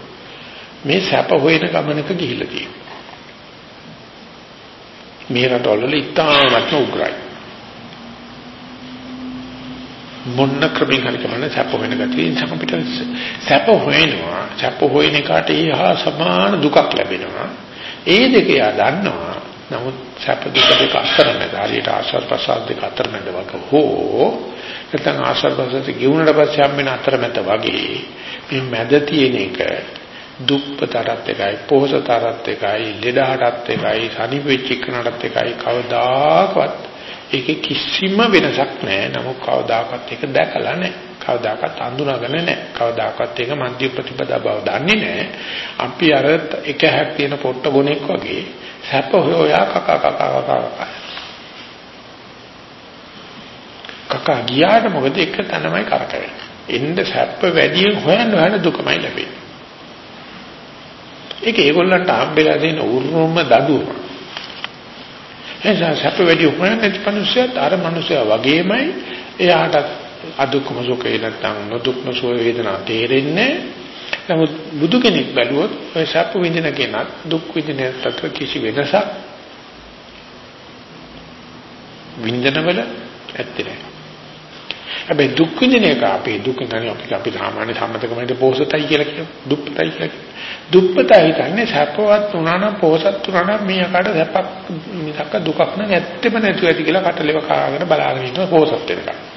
මේ සැප හොයන ගමනක ගිහිල්ලා තියෙනවා. මේ රටවල ඉතාමත්ම උග්‍රයි. මොන්න ක්‍රමික හරි කමන්න සැප හොයන ගතිය සම පිට සැප හොයනවා සැප හොයන එකට ඒහා සමාන දුකක් ලැබෙනවා ඒ දෙක යා දන්නවා නමුත් සැප දුක දෙක අතර මැද හරියට ආශ්‍රව ප්‍රසාද දෙක අතර මැද වගේ හෝ නැත්නම් ආශ්‍රව ප්‍රසාද ගිවුනට පස්සේ හම්බෙන අතර මැද වගේ මේ මැද තියෙන එක දුක්පතරත් එකයි පොහසතරත් එකයි ලෙඩහටත් එකයි සනිපෙච්ච කනටත් එකයි. කවදාකවත් ඒකේ කිසිම වෙනසක් නැහැ. නමුත් කවදාකවත් ඒක දැකලා නැහැ. කවදාකවත් අඳුනගෙන නැහැ. කවදාකවත් ඒක මධ්‍ය ප්‍රතිපදා බව දන්නේ නැහැ. අපි අර එක හැක් තියෙන පොට්ට ගොනෙක් වගේ සැප හොයා කකා කකා කකා කකා ගියාට මොකද එක තැනමයි කරකැවෙන්නේ එන්න සැප වැඩියෙන් හොයන්න හොයන දුකමයි ලැබෙන්නේ. ඒක ඒගොල්ලන්ට හම්බෙලා දෙන උරුම දඩුවම. එනිසා සැප වැඩි හොයන්නේ මිනිස්සුත් අර මිනිස්සයා වගේමයි එයාට අදුක්කම සුඛේ නැත්තම් නොදුක් නොසුව වේදනා තේරෙන්නේ නමුත් බුදු කෙනෙක් බැලුවොත් ඔය සැප විඳින කෙනත් දුක් විඳින අතර කිසි වෙනසක් විඳිනවල ඇත්තේ නැහැ. හැබැයි දුක් විඳින එක අපේ දුක නැණි අපි අපි සාමාන්‍ය සම්මතකමයි පොහසතයි කියලා කියමු. දුප්පතයි කියලා. දුප්පතයි හිතන්නේ සැපවත් වුණා නම් පොහසත් වුණා නම් මේ අකට සැපක් මිසක දුකක් නම් ඇත්තෙම නැතුව ඇති කියලා කටලෙව කාගෙන බලාගෙන ඉන්නවා පොහසත් වෙනකම්.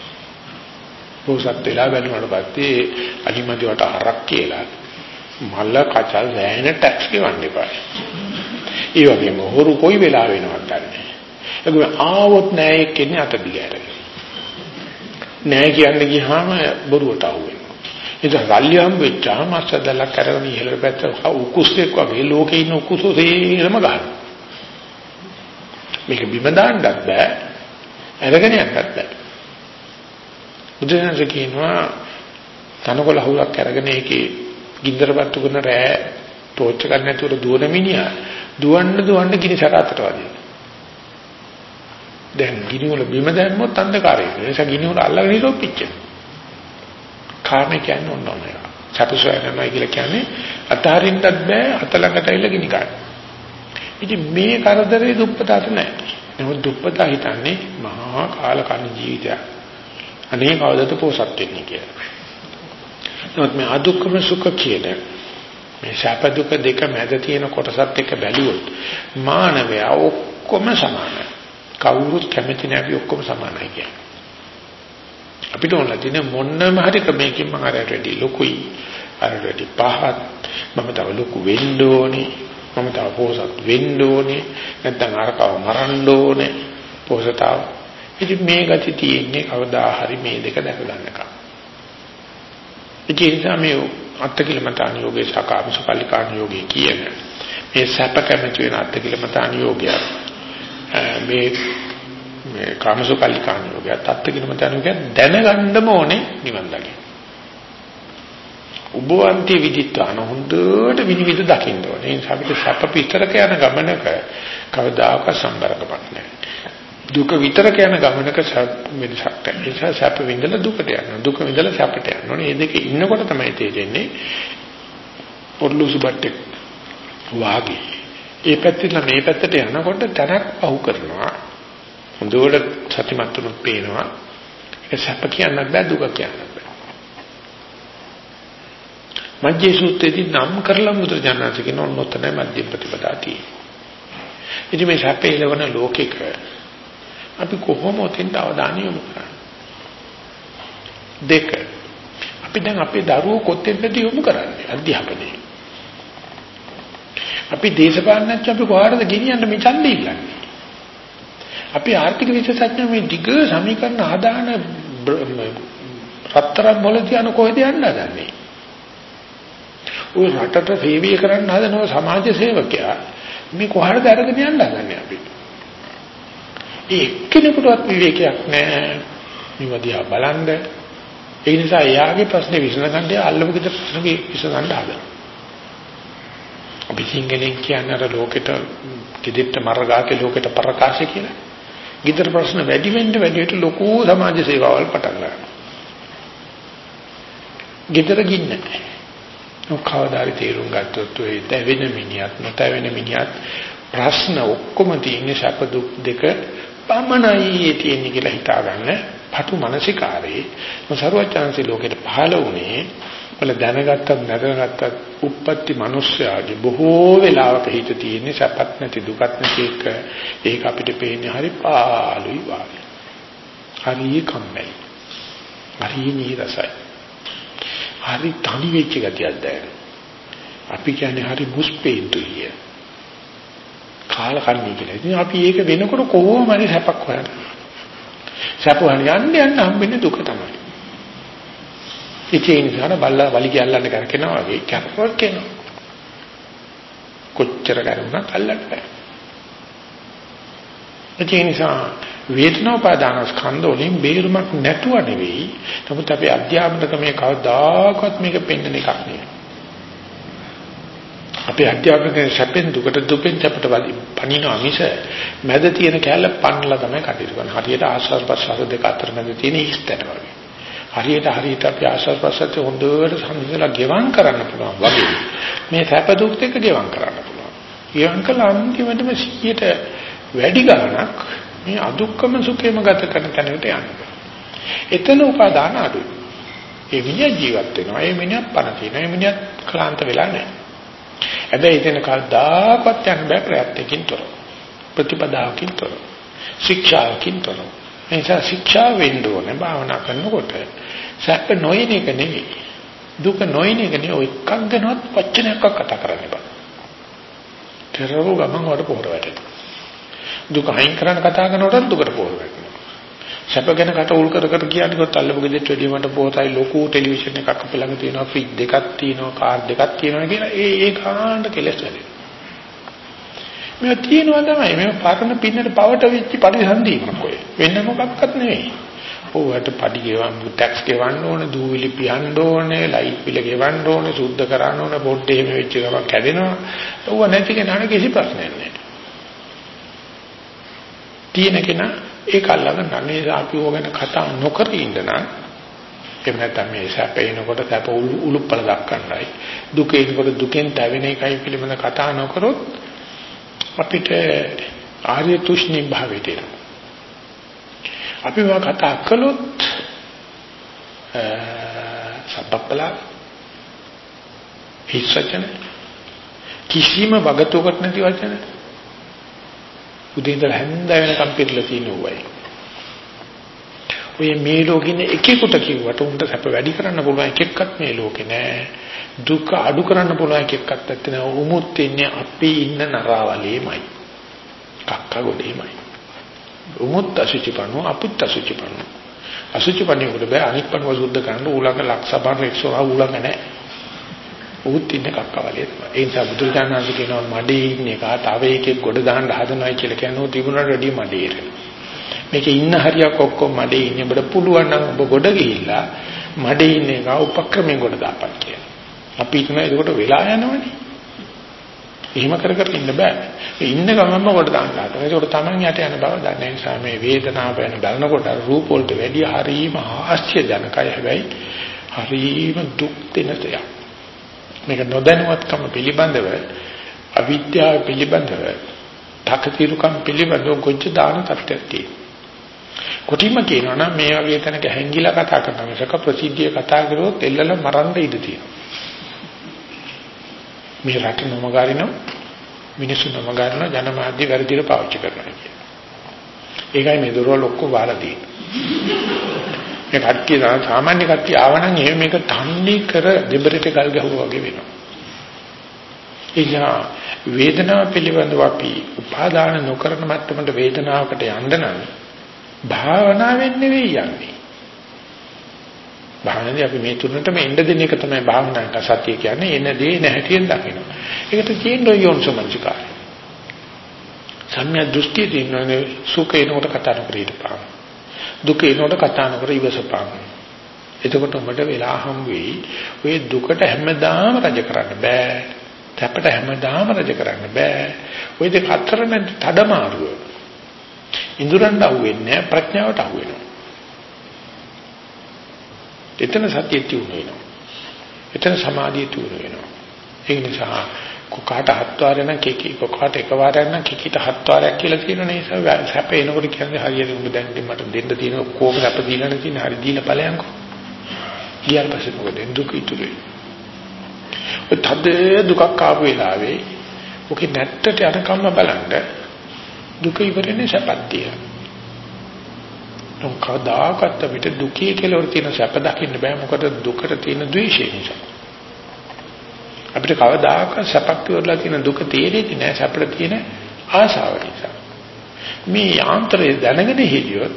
පොහසත් වෙලා බැලුවාට පස්සේ අලිමදි වට හරක් කියලා මල්ල කචල් වැහෙන ටැක්ස් ගෙවන්න එපා. ඒ වගේම හොරු කොයි වෙලාව වෙනවද දන්නේ. ඒක ආවොත් නෑ එක්කෙනේ අත දිගට. නෑ කියන්න ගියාම බොරුවට අහු වෙනවා. ඉතින් රල්ලි හම්බෙච්චාම අස්සදලක් කරගෙන ඉහළට පැත්ත උකුස්සෙක් වගේ ලෝකේ ඉන්න උකුසෝ තේරම ගන්න. මේක බිම දාන්නත් බෑ. අරගෙන යන්නත් බෑ. බුදුසසුන කියනවා තනකොළ හුලක් අරගෙන ඒකේ ගින්දරපත්තු කරන රෑ ටෝච් එකක් නැතුව දුවන මිනිහා දුවන්න දුවන්න ගිනි සරාතට වදිනවා. දැන් ගිනි වල බිම දැම්මොත් අන්ධකාරය. ඒ නිසා ගිනි වල අල්ලගෙන ඉතෝ පිච්චෙන. කාරණේ කියන්නේ ඔන්න ඔන්න එක. චතුසයනමයි කියලා කියන්නේ අතහරින්නත් බෑ අත ළඟට ඇවිල්ලා ගිනි ගන්න. ඉතින් මේ කරදරේ දුප්පතාට නැහැ. නමුත් දුප්පතා හිතන්නේ මහා කාලකන්ණි ජීවිතයක්. අනේ කවදද පොසත් වෙන්නේ කියලා. නමුත් මේ අදුක්කම සුඛ කියන මේ සැප දුක දෙක මැද තියෙන කොටසත් එක්ක බැලුවොත් මානවයා ඔක්කොම සමානයි. කවුරුත් කැමති නැහැ අපි ඔක්කොම සමානයි කියන්නේ. අපිට ඕන තියෙන මොන්නම හරි ක්‍රමයකින් මම අරට වැඩි ලොකුයි අරට වැඩි පහත් මම තව ලොකු වෙන්න ඕනේ මම තව පොසත් වෙන්න ඕනේ නැත්නම් අරකව මරන්න ඕනේ පොසතාව ඉතින් මේ ගති තියෙන්නේ කවදා හරි මේ දෙක දැක ගන්නකම් ඒ නිසා මේ අත්කිලමතාන යෝගේ සකාමසුකල්ලිකාන යෝගේ කියන මේ සැප කැමති වෙන අත්කිලමතාන යෝගය මේ මේ කාමසුකල්ලිකාණ යෝගය තත්ත්වකිනම තනුක දැනගන්නම ඕනේ නිවන් දකින්න. උභවන්ති විදිත්වාන හොඳට විනිවිද දකින්න ඕනේ. ඒ නිසා අපිට සැප පිටරක යන ගමනක කවදාක සම්බරකමක් නැහැ. දුක විතරක යන ගමනක වෙනසක් නැහැ. ඒ නිසා සැප විඳලා දුකට යනවා. දුක විඳලා සැපට යනවා. මේ දෙක ඉන්නකොට තමයි තේරෙන්නේ පොර්ලුසු බට්ටේ වාගේ ඒ පැත්තෙන් මේ පැත්තට යනකොට තනක් පහු කරනවා. හොඳට සතිමත් වුණොත් පේනවා. ඒක සැප කියන්නත් බෑ දුක කියන්නත් බෑ. මජ්ජේ සූත්‍රයේදී නම් කරලා මුද්‍රජානනාථ කියන ඔන්නොතන මධ්‍ය ප්‍රතිපදාතියි. ඉතින් මේ සැපේ ලැබෙන ලෝකෙක අපි කොහොම උතෙන්ට අවධානය යොමු කරන්නේ? දෙක. අපි දැන් අපේ දරුවෝ කොතෙන්ද යොමු කරන්නේ? අධ්‍යාපනයේ. අපි දේශපාලනඥ අපි කොහාටද ගෙනියන්න මේ ඡන්දය ඉල්ලන්නේ? අපි ආර්ථික විශේෂඥ මේ දිග සමීකරණ ආදාන රත්තරන් මොළ තියන කොහෙද යන්න හදන්නේ? ওই රටට සේවය කරන්න හදන සමාජ සේවකයා මේ කොහටද අරගෙන යන්න හදන්නේ අපි? ඒ එක්කෙනෙකුටවත් විවේකයක් නැහැ. මේවදියා බලන්න. ඒ නිසා එයාගේ ප්‍රශ්නේ විසඳගන්න අල්ලපු ගෙදර ප්‍රශ්නේ විසඳන්න හදනවා. අපි සිංහලෙන් කියන්නේ අර ලෝකෙට කිදිට මර්ගාකේ ලෝකෙට ප්‍රකාශ කියලා. ගෙදර ප්‍රශ්න වැඩි වෙන්න වැඩි වෙට ලොකු සමාජ සේවාවල් පටන් ගන්නවා. ගෙදර ගින්න නැහැ. කවදාරි තේරුම් ගත්තොත් ඔය දැවෙන මිනිහත් නොතැවෙන මිනිහත් ප්‍රශ්න ඔක්කොම තියෙන්නේ සැප දුක් දෙක පමණයි තියෙන්නේ කියලා හිතාගන්න. පටු මානසිකාරේ. මොසරුවචාන්සේ ලෝකෙට පහළ වුණේ වල දැනගත්තත් නැදගත්තත් උප්පත්ති මිනිස්යාගේ බොහෝ වෙලාවක හිත තියෙන්නේ සැපත් නැති දුකත් නැති එක. ඒක අපිට පේන්නේ හරි පාළුයි වාගේ. හරි කම්මැලි. හරි නීරසයි. හරි තනි වෙච්ච ගතියක් දැනෙනවා. අපි කියන්නේ හරි මුස්පේන්තුයි. කාලකන්ණී කියලා. ඉතින් අපි ඒක වෙනකොට කොහොම හරි සැපක් හොයනවා. සැප හොයන්න යන්න යන්න හම්බෙන්නේ දුක තමයි. ඉතින් ඉන්සාර බල්ලා වලි කියල්ලන්න කරකිනවා වගේ කැපවක් කෙනවා. කොච්චර කරුණා අල්ලන්න බෑ. ඒ නිසා වේදනෝපාදාන ස්කන්ධ වලින් බේරුමක් නැතුව නෙවෙයි. නමුත් අපි අධ්‍යාපන ක්‍රමයේ කවදාකවත් මේක පෙන්වන එකක් නෙවෙයි. අපේ අධ්‍යාපනයේ සැපෙන් දුකට දුපෙන් අපට පණිනවා මිස මැද තියෙන කැලල පන්නලා තමයි කටයුතු කරන්නේ. හරියට ආස්වාද ප්‍රසආද දෙක අතර මැද තියෙන හිස්තැන වගේ. හරියට හරියට අපි ආස්වාද ප්‍රසආද හොඳට සම්පූර්ණලා ගෙවම් කරන්න පුළුවන් වගේ. මේ සැප දුක් දෙක ගෙවම් කරන්න පුළුවන්. ගෙවම් කළා අන්තිමටම 100ට වැඩි ගණනක් මේ අදුක්කම සුඛේම ගත කරන තැනකට යන්න. එතන උපාදාන අඩුයි. ඒ මිනිහ ජීවත් වෙනවා. ඒ මිනිහ පණ තියෙනවා. ඒ මිනිහ ක්ලාන්ත වෙලා නැහැ. හැබැයි එතන කවදාකවත් යන්න බෑ ප්‍රයත්නකින් තොරව. ප්‍රතිපදාවකින් තොරව. ශික්ෂාවකින් තොරව. ඒ නිසා ශික්ෂා වෙන්න ඕනේ භාවනා කරනකොට. සැප නොයන එක නෙවෙයි. දුක නොයන එක නෙවෙයි. ඔය එකක් ගැනවත් වචනයක් කතා කරන්න බෑ. terරව ගමන් වල පොර වැටෙනවා. දුක අයින් කරන්න කතා කරනකොට දුකට පොර වෙනවා. සැප ගැන කට උල් කර කර කියන්නේ කොත් අල්ලපු ගෙදරට වැඩි මට පොතයි ලොකු ටෙලිවිෂන් එකක් අපේ ළඟ තියෙනවා ෆ්‍රිජ් දෙකක් තියෙනවා කාර් දෙකක් තියෙනවා කියලා ඒ ඒ කාණ්ඩ කෙලස් වැඩෙනවා. මේ තියෙනවා තමයි මේ පරණ පින්නට පවට වෙච්ච පරිසන්දීමක් ඔය. වෙන මොකක්වත් නෙවෙයි. ඕවට පඩි ගෙවන්න ටැක්ස් ගෙවන්න ඕනේ, දූවිලි පියන්න ඕනේ, ලයිට් බිල ගෙවන්න ඕනේ, සුද්ධ කරන්න ඕනේ, පොඩ්ඩේ එහෙම වෙච්ච ගමන් කැඩෙනවා. ඕව නැති කෙනාට කිසි ප්‍රශ්නයක් නැහැ. තියෙන කෙනා ඒක අල්ලගෙන අනේ අපි ඕගෙන කතා නොකර ඉන්න නම් එහෙම නැත්නම් මේ සැපේනකොට සැප උලුප්පල දක්වන්නයි. දුකේනකොට දුකෙන් තැවෙන එකයි පිළිබඳ කතා නොකරොත් අපිට ආර්ය තුෂ්ණි භාවයට එනවා අපි මේවා කතා කළොත් සබ්බප්පලා හිස්සචන කිසිම වගතුවකට නැති වචන. උදේ ඉඳලා හැන්ද වෙනකම් පිරලා තියෙන උවයි. ඔය මේ ලෝකෙින් එකෙකුට කිව්වට උන්ට සැප වැඩි කරන්න පුළුවන් එකෙක්වත් මේ ලෝකේ නෑ. දුක අඩු කරන්න පුළුවන් එකෙක්වත් නැත්තේ නෑ. උමුත් ඉන්නේ අපි ඉන්න නරාවලේමයි. කක්ක ගොඩේමයි. උමුත් අසුචිපණු අපුත් අසුචිපණු. අසුචිපණුවකට බෑ අනික් පණුව සුද්ධ කරන්න ඌලඟ ලක්ෂ බාර 100 ඌලඟ නෑ. උත් ඉන්නේ කක්කවලිය තමයි. ඒ නිසා බුදුරජාණන් කියනවා මඩේ ඉන්නේ කා තව එකෙක් ගොඩ දාන්න හදනවා කියලා කියනවා තිබුණාට වැඩි මඩේ මේකේ ඉන්න හරියක් ඔක්කොම මඩේ ඉන්නේ ඔබට පුළුවන් නම් ඔබ ගොඩ ගිහිල්ලා මඩේ ඉන්නේ කා උපක්‍රමයෙන් ගොඩ දාපන් කියලා. අපි හිතන ඒකට වෙලා යනවනේ. එහෙම කර කර ඉන්න බෑ. ඒ ඉන්න ගමන්ම කොට දාන්න හදනවා. ඒකට Taman යට යන බව දන්නේ නිසා මේ වේදනාව වෙන බලනකොට රූප වලට වැඩි හරීම ආශ්චර්යජනකයි හැබැයි හරීම දුක් දෙන දෙයක්. මේක නොදැනුවත්කම පිළිබඳව අවිද්‍යාව පිළිබඳව තකතිරුකම් පිළිබඳව කොච්ච දාන තත්ත්වයක් තියෙනවා. කොටිම කියනවා නම් මේ වගේ තැනක හැංගිලා කතා කරන මිසක ප්‍රසිද්ධිය කතා කරොත් එල්ලල මරන්න ඉඩ තියෙනවා. මේ රට නොමගාරිනෝ මිනිස්සු නොමගාරිනෝ ජනමාධ්‍ය වැඩිදිර පාවිච්චි කරනවා කියන්නේ. ඒකයි මේ දොරවල් ඔක්කොම වහලා තියෙන්නේ. මේ කට්ටිය සාමාන්‍ය කට්ටිය ආවනම් එහෙම මේක තන්නේ කර දෙබරට ගල් ගැහුවා වගේ වෙනවා. එයා වේදනාව පිළිබඳව අපි උපාදාන නොකරන මට්ටමට වේදනාවකට යන්න නම් භාවනාවෙන් නෙවෙයි යන්නේ. භාවනාවේ අපි මේ තුනටම එන්න දෙන එක තමයි භාවනාවට සතිය කියන්නේ එන දේ නැහැටියෙන් දකින්න. ඒකට තියෙන යෝනිසමංචකාරය. සම්‍යක් දෘෂ්ටිය තියෙනවානේ සුඛ එනකොට කතා නොකර ඉඳපන්. දුක එනකොට කතා නොකර ඉවසපන්. එතකොට උඹට වෙලා හම් වෙයි ඔය දුකට හැමදාම රජ කරන්න බෑ. තැපට හැමදාම රජ කරන්න බෑ. ওই දෙක අතර නැති තඩමාරුව. ඉඳුරන්ට අහුවෙන්නේ ප්‍රඥාවට අහුවෙනවා. එතන සතිය තියුණු වෙනවා. එතන සමාධිය තියුණු වෙනවා. ඒ නිසා කොකාට හත් වාරයක් නම් කෙකි කොකාට එක වාරයක් නම් කෙකිට හත් වාරයක් කියලා තියෙන නිසා සැප එනකොට කියන්නේ හරියට උඹ දැන් මට දෙන්න තියෙන ඔක්කොම සැප දීලා නැතින හරි දීලා ඵලයන්කෝ. ඊයල් පස්සේ මොකද දුක ඉතුරුයි. ඔය තද දුකක් ආපු වෙලාවේ ඔකේ නැත්තට යනකම්ම බලන්න දුක ඉවරනේ සැපක් තියෙනවා. නම් කවදාකවත් අපිට දුකේ කියලා තියෙන සැප දකින්න බෑ මොකද දුකට තියෙන ද්වේෂය නිසා. අපිට කවදාකවත් සැපක් ඉවරලා තියෙන දුක තේරෙන්නේ නෑ සැපට තියෙන ආශාව නිසා. මේ යාන්ත්‍රය දැනගෙන හිටියොත්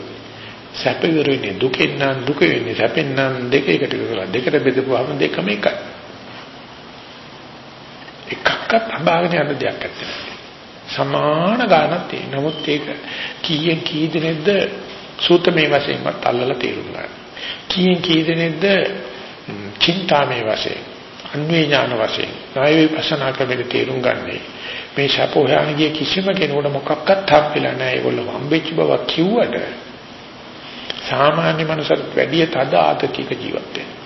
සැප ඉවර වෙන්නේ දුකෙන් නම් දුක වෙන්නේ සැපෙන් නම් දෙක එකට කරලා දෙකට බෙදපුවාම දෙකම එකයි. එකක්වත් අභාගන යන දෙයක් නැත්තේ. සමාන ගානක් තියෙන. නමුත් ඒක කීයෙන් කී දෙනෙක්ද සූත්‍රමේ වශයෙන්වත් අල්ලලා තේරුම් ගන්න. කීයෙන් කී දෙනෙක්ද චින්තාමේ වශයෙන් අන්වේ ඥාන වශයෙන් ණය විපස්සනා ක්‍රමෙට තේරුම් ගන්නේ. මේ ශප හොයන ගිය කිසිම කෙනෙකුට මොකක්වත් හම්බෙලා නැහැ. ඒගොල්ලෝ හම්බෙච්ච බව කිව්වට සාමාන්‍ය මනුස්සයෙක් වැඩි තද ආතතික ජීවත් වෙනවා.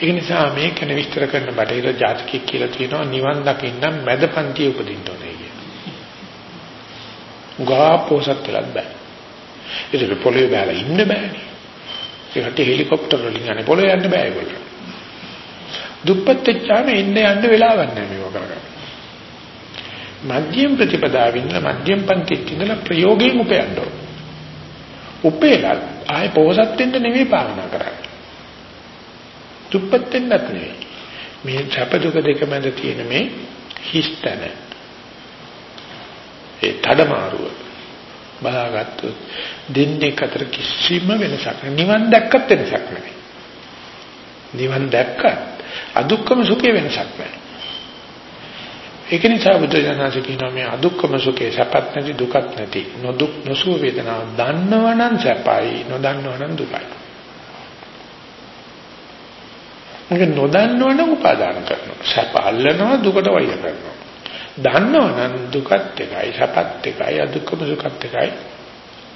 ඒක නිසා මේක විස්තර කරන බටහිර ජාතකයක් කියලා තියෙනවා නිවන් දකින්න මැදපන්තිය උපදින්න ඕනේ කියලා. ගා පොසත් වෙලත් බෑ. ඒක පොළවේ බෑලා ඉන්න බෑනේ. ඒකට හෙලිකොප්ටර් වලින් යන්නේ පොළවේ යන්න බෑ ඒගොල්ලෝ. දුප්පත් වෙච්චාම එන්න යන්න වෙලාවක් නැහැ මේක කරගන්න. මධ්‍යම ප්‍රතිපදාවින් මධ්‍යම පන්තිත් ඉඳලා ප්‍රයෝගයෙන් උපයන්න ඕන. උපේලා ආයේ පොසත් වෙන්න නෙවෙයි භාවනා කරන්නේ. දුප්පත් වෙන්නත් නෙවෙයි. මේ සැප දුක දෙක මැද තියෙන මේ හිස්තන ඒ තඩමාරුව බලාගත්තොත් දෙන්නේ අතර කිසිම වෙනසක් නැහැ. නිවන් දැක්කත් වෙනසක් නැහැ. නිවන් දැක්කත් අදුක්කම සුඛේ වෙනසක් නැහැ. ඒක නිසා බුදුජානක කියනවා මේ අදුක්කම සුඛේ සැපත් නැති දුකත් නැති නොදුක් නොසුව වේදනාව දන්නවනම් සැපයි නොදන්නවනම් දුකයි. ඒක නොදන්නවනම් උපාදාන කරනවා. සැප අල්ලනවා දුකට වෛර කරනවා. දන්නවනම් දුකත් එකයි සැපත් එකයි අදුක්කම සුඛත් එකයි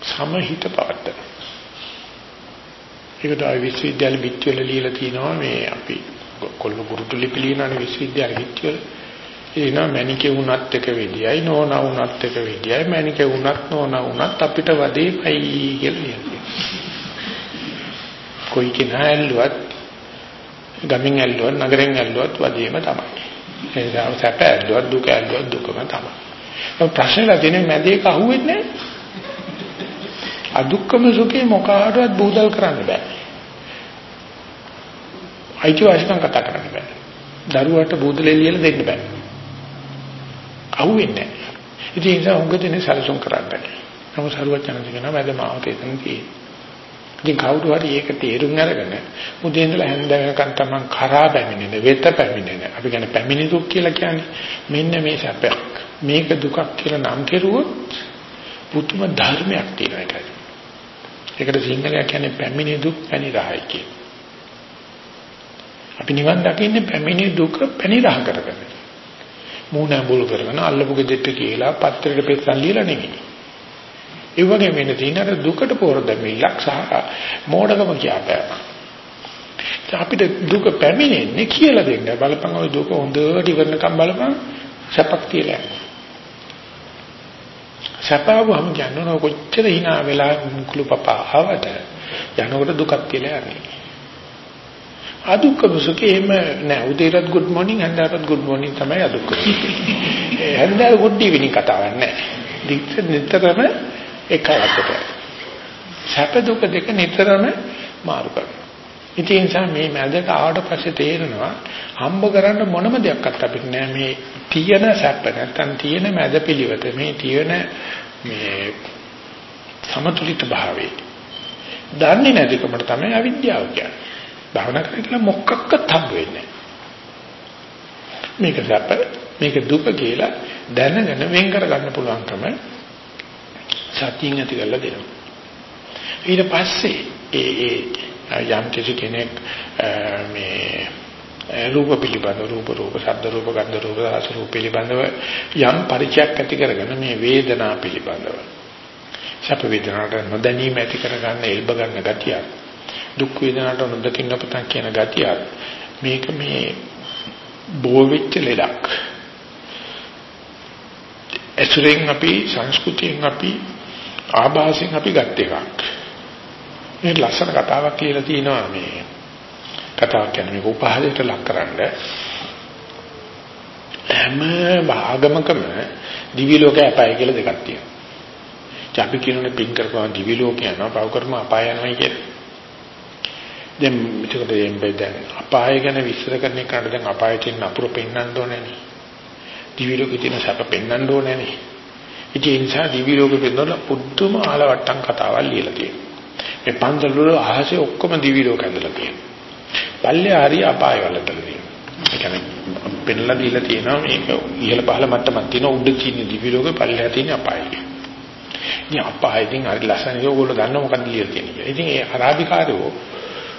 සමහිත පවත්තන. ඒකට ආයි විශ්වවිද්‍යාල පිටුවල ලියලා තිනවා මේ අපි කොල්ල කුරුටු ලිපි ලියනනේ විශ්වවිද්‍යාල පිටුවල. එනවා මැනිකේ වුණත් එක වෙඩියයි නෝනා වුණත් එක වෙඩියයි මැනිකේ වුණත් නෝනා වුණත් අපිට වදේ පයි කියලා ලියනවා. කොයි කෙනා ඇල්ලුවත් ගමින් ඇල්ලුවත් නගරෙන් ඇල්ලුවත් වදේම තමයි. ඒ නිසා සැප ඇල්ලුවත් දුක ඇල්ලුවත් දුකම තමයි. ඒ ප්‍රශ්නෙලා තියෙන්නේ මැදේක අහුවෙන්නේ නැහැ. අදුක්කම සුඛේ මොකාටවත් බූදල් කරන්න බෑ. අයිතිවාසිකම් කතා කරන්න බෑ. දරුවට බූදලේ ලියලා දෙන්න බෑ. අහුවෙන්නේ නැහැ. ඉතින් ඒ නිසා උඟ දෙනේ සැලසුම් කරන්න. නමුත් සරුවත් යන දිගන මැද මාවත එතන තියෙන්නේ. ඉතින් කවුරු හරි ඒක තේරුම් අරගෙන උදේ ඉඳලා හැන්ද වෙනකන් තමන් කරා පැමිණෙන වෙත පැමිණෙන අපි කියන්නේ පැමිණි දුක් කියලා කියන්නේ මෙන්න මේ සැපයක් මේක දුකක් කියලා නම් කෙරුවොත් පුතුම ධර්මයක් තියෙනවා ඒකයි ඒකට සිංහලයා කියන්නේ පැමිණි දුක් පැණි රහයි කියන අපි නිවන් දකින්නේ පැමිණි දුක පැණි රහ කරගෙන මූණ අඹුල් කරගෙන අල්ලපු ගෙදෙට්ට කියලා පත්‍රෙට පෙස්සන් ලියලා නෙමෙයි ඒ වගේ වෙන තියෙන අර දුකට පොර දෙමිලක් සහ මෝඩකම කියපෑ. අපිට දුක පැමිණෙන්නේ කියලා දෙන්න. බලපන් ওই දුක හොඳට ඉවරනකම් බලපන් සැපක් තියලා. සැපවම කියන්නේ කොච්චර hina වෙලා මුකුළු පපා ආවට යනකොට දුකක් කියලා යන්නේ. අදුක්කම සුඛේ එහෙම නෑ උදේටත් good morning හන්දාටත් good morning තමයි අදුක්කම. හන්දාට good evening කතාවක් නෑ. නිතරම එකකට. සැප දුක දෙක නිතරම මාරු කරනවා. ඉතින් ඒ නිසා මේ මැදට ආවට පස්සේ තේරෙනවා හම්බ කරන්න මොනම දෙයක්වත් අපිට නෑ මේ තියෙන සැප නැත්තම් තියෙන මැද පිළිවෙත මේ තියෙන මේ සමතුලිත භාවයේ දන්නේ නැතිකමට තමයි අවිද්‍යාව කියන්නේ. භාවනා කරලා කියලා මොකක්වත් හම්බ වෙන්නේ මේක සැප මේක දුක කියලා දැනගෙන වෙන් කර ගන්න පුළුවන්කම සතියින් ඇති කරලා දෙනවා. ඊට පස්සේ ඒ ඒ යම් කිසි කෙනෙක් මේ රූප පිළිබඳ රූප රූප ශබ්ද රූප ගන්ධ රූප රස රූප පිළිබඳව යම් පරිචයක් ඇති කරගෙන මේ වේදනා පිළිබඳව සැප වේදනාට නොදැනීම ඇති කරගන්න එල්බ ගන්න ගතියක් දුක් වේදනාට නොදකින්න පතන් කියන ගතියක් මේක මේ බෝ වෙච්ච ලෙඩක් ඇසුරෙන් අපි සංස්කෘතියෙන් අපි ආభాසයෙන් අපි ගත් එකක් මේ ලස්සන කතාවක් කියලා තියෙනවා මේ කතාවක් කියන්නේ මේක උපහාරයට ලක්කරනද හැම ආගමකම දිවි ලෝකය අපාය කියලා දෙකක් තියෙනවා. අපි කියනනේ පින් කරපුවා දිවි ලෝකය යනවා පව කරම අපාය යනවා කියලා. දැන් මෙතකොට එම්බේ දැන් අපාය ගැන විස්තර කරන එකට දැන් අපායේ තියෙන අපුර පෙන්වන්න ඕනේ නේ. දිවි ලෝකේ තියෙන සැප පෙන්වන්න ඕනේ නේ. ඉතින් ඒ නිසා දිවි ලෝකෙ පෙන්වලා පුදුම ආලවට්ටම් කතාවල් ලියලා තියෙනවා. මේ පන්සල් වල අහසේ ඔක්කොම දිවි ලෝක ඇඳලා තියෙනවා. පල්ලේ හරි අපාය වලට තියෙනවා. ඒ කියන්නේ පෙන්ලා දීලා තියෙනවා මේක ඉහළ පහළ මට්ටමක් තියෙන උඩ තියෙන දිවි ලෝකෙ පල්ලෙහා තියෙන අපාය. ඉතින් අපායකින් හරි ලස්සනයි ඕගොල්ලෝ දන්න මොකක්ද ලියලා තියෙන්නේ. ඉතින් ඒ අරාබිකාරයෝ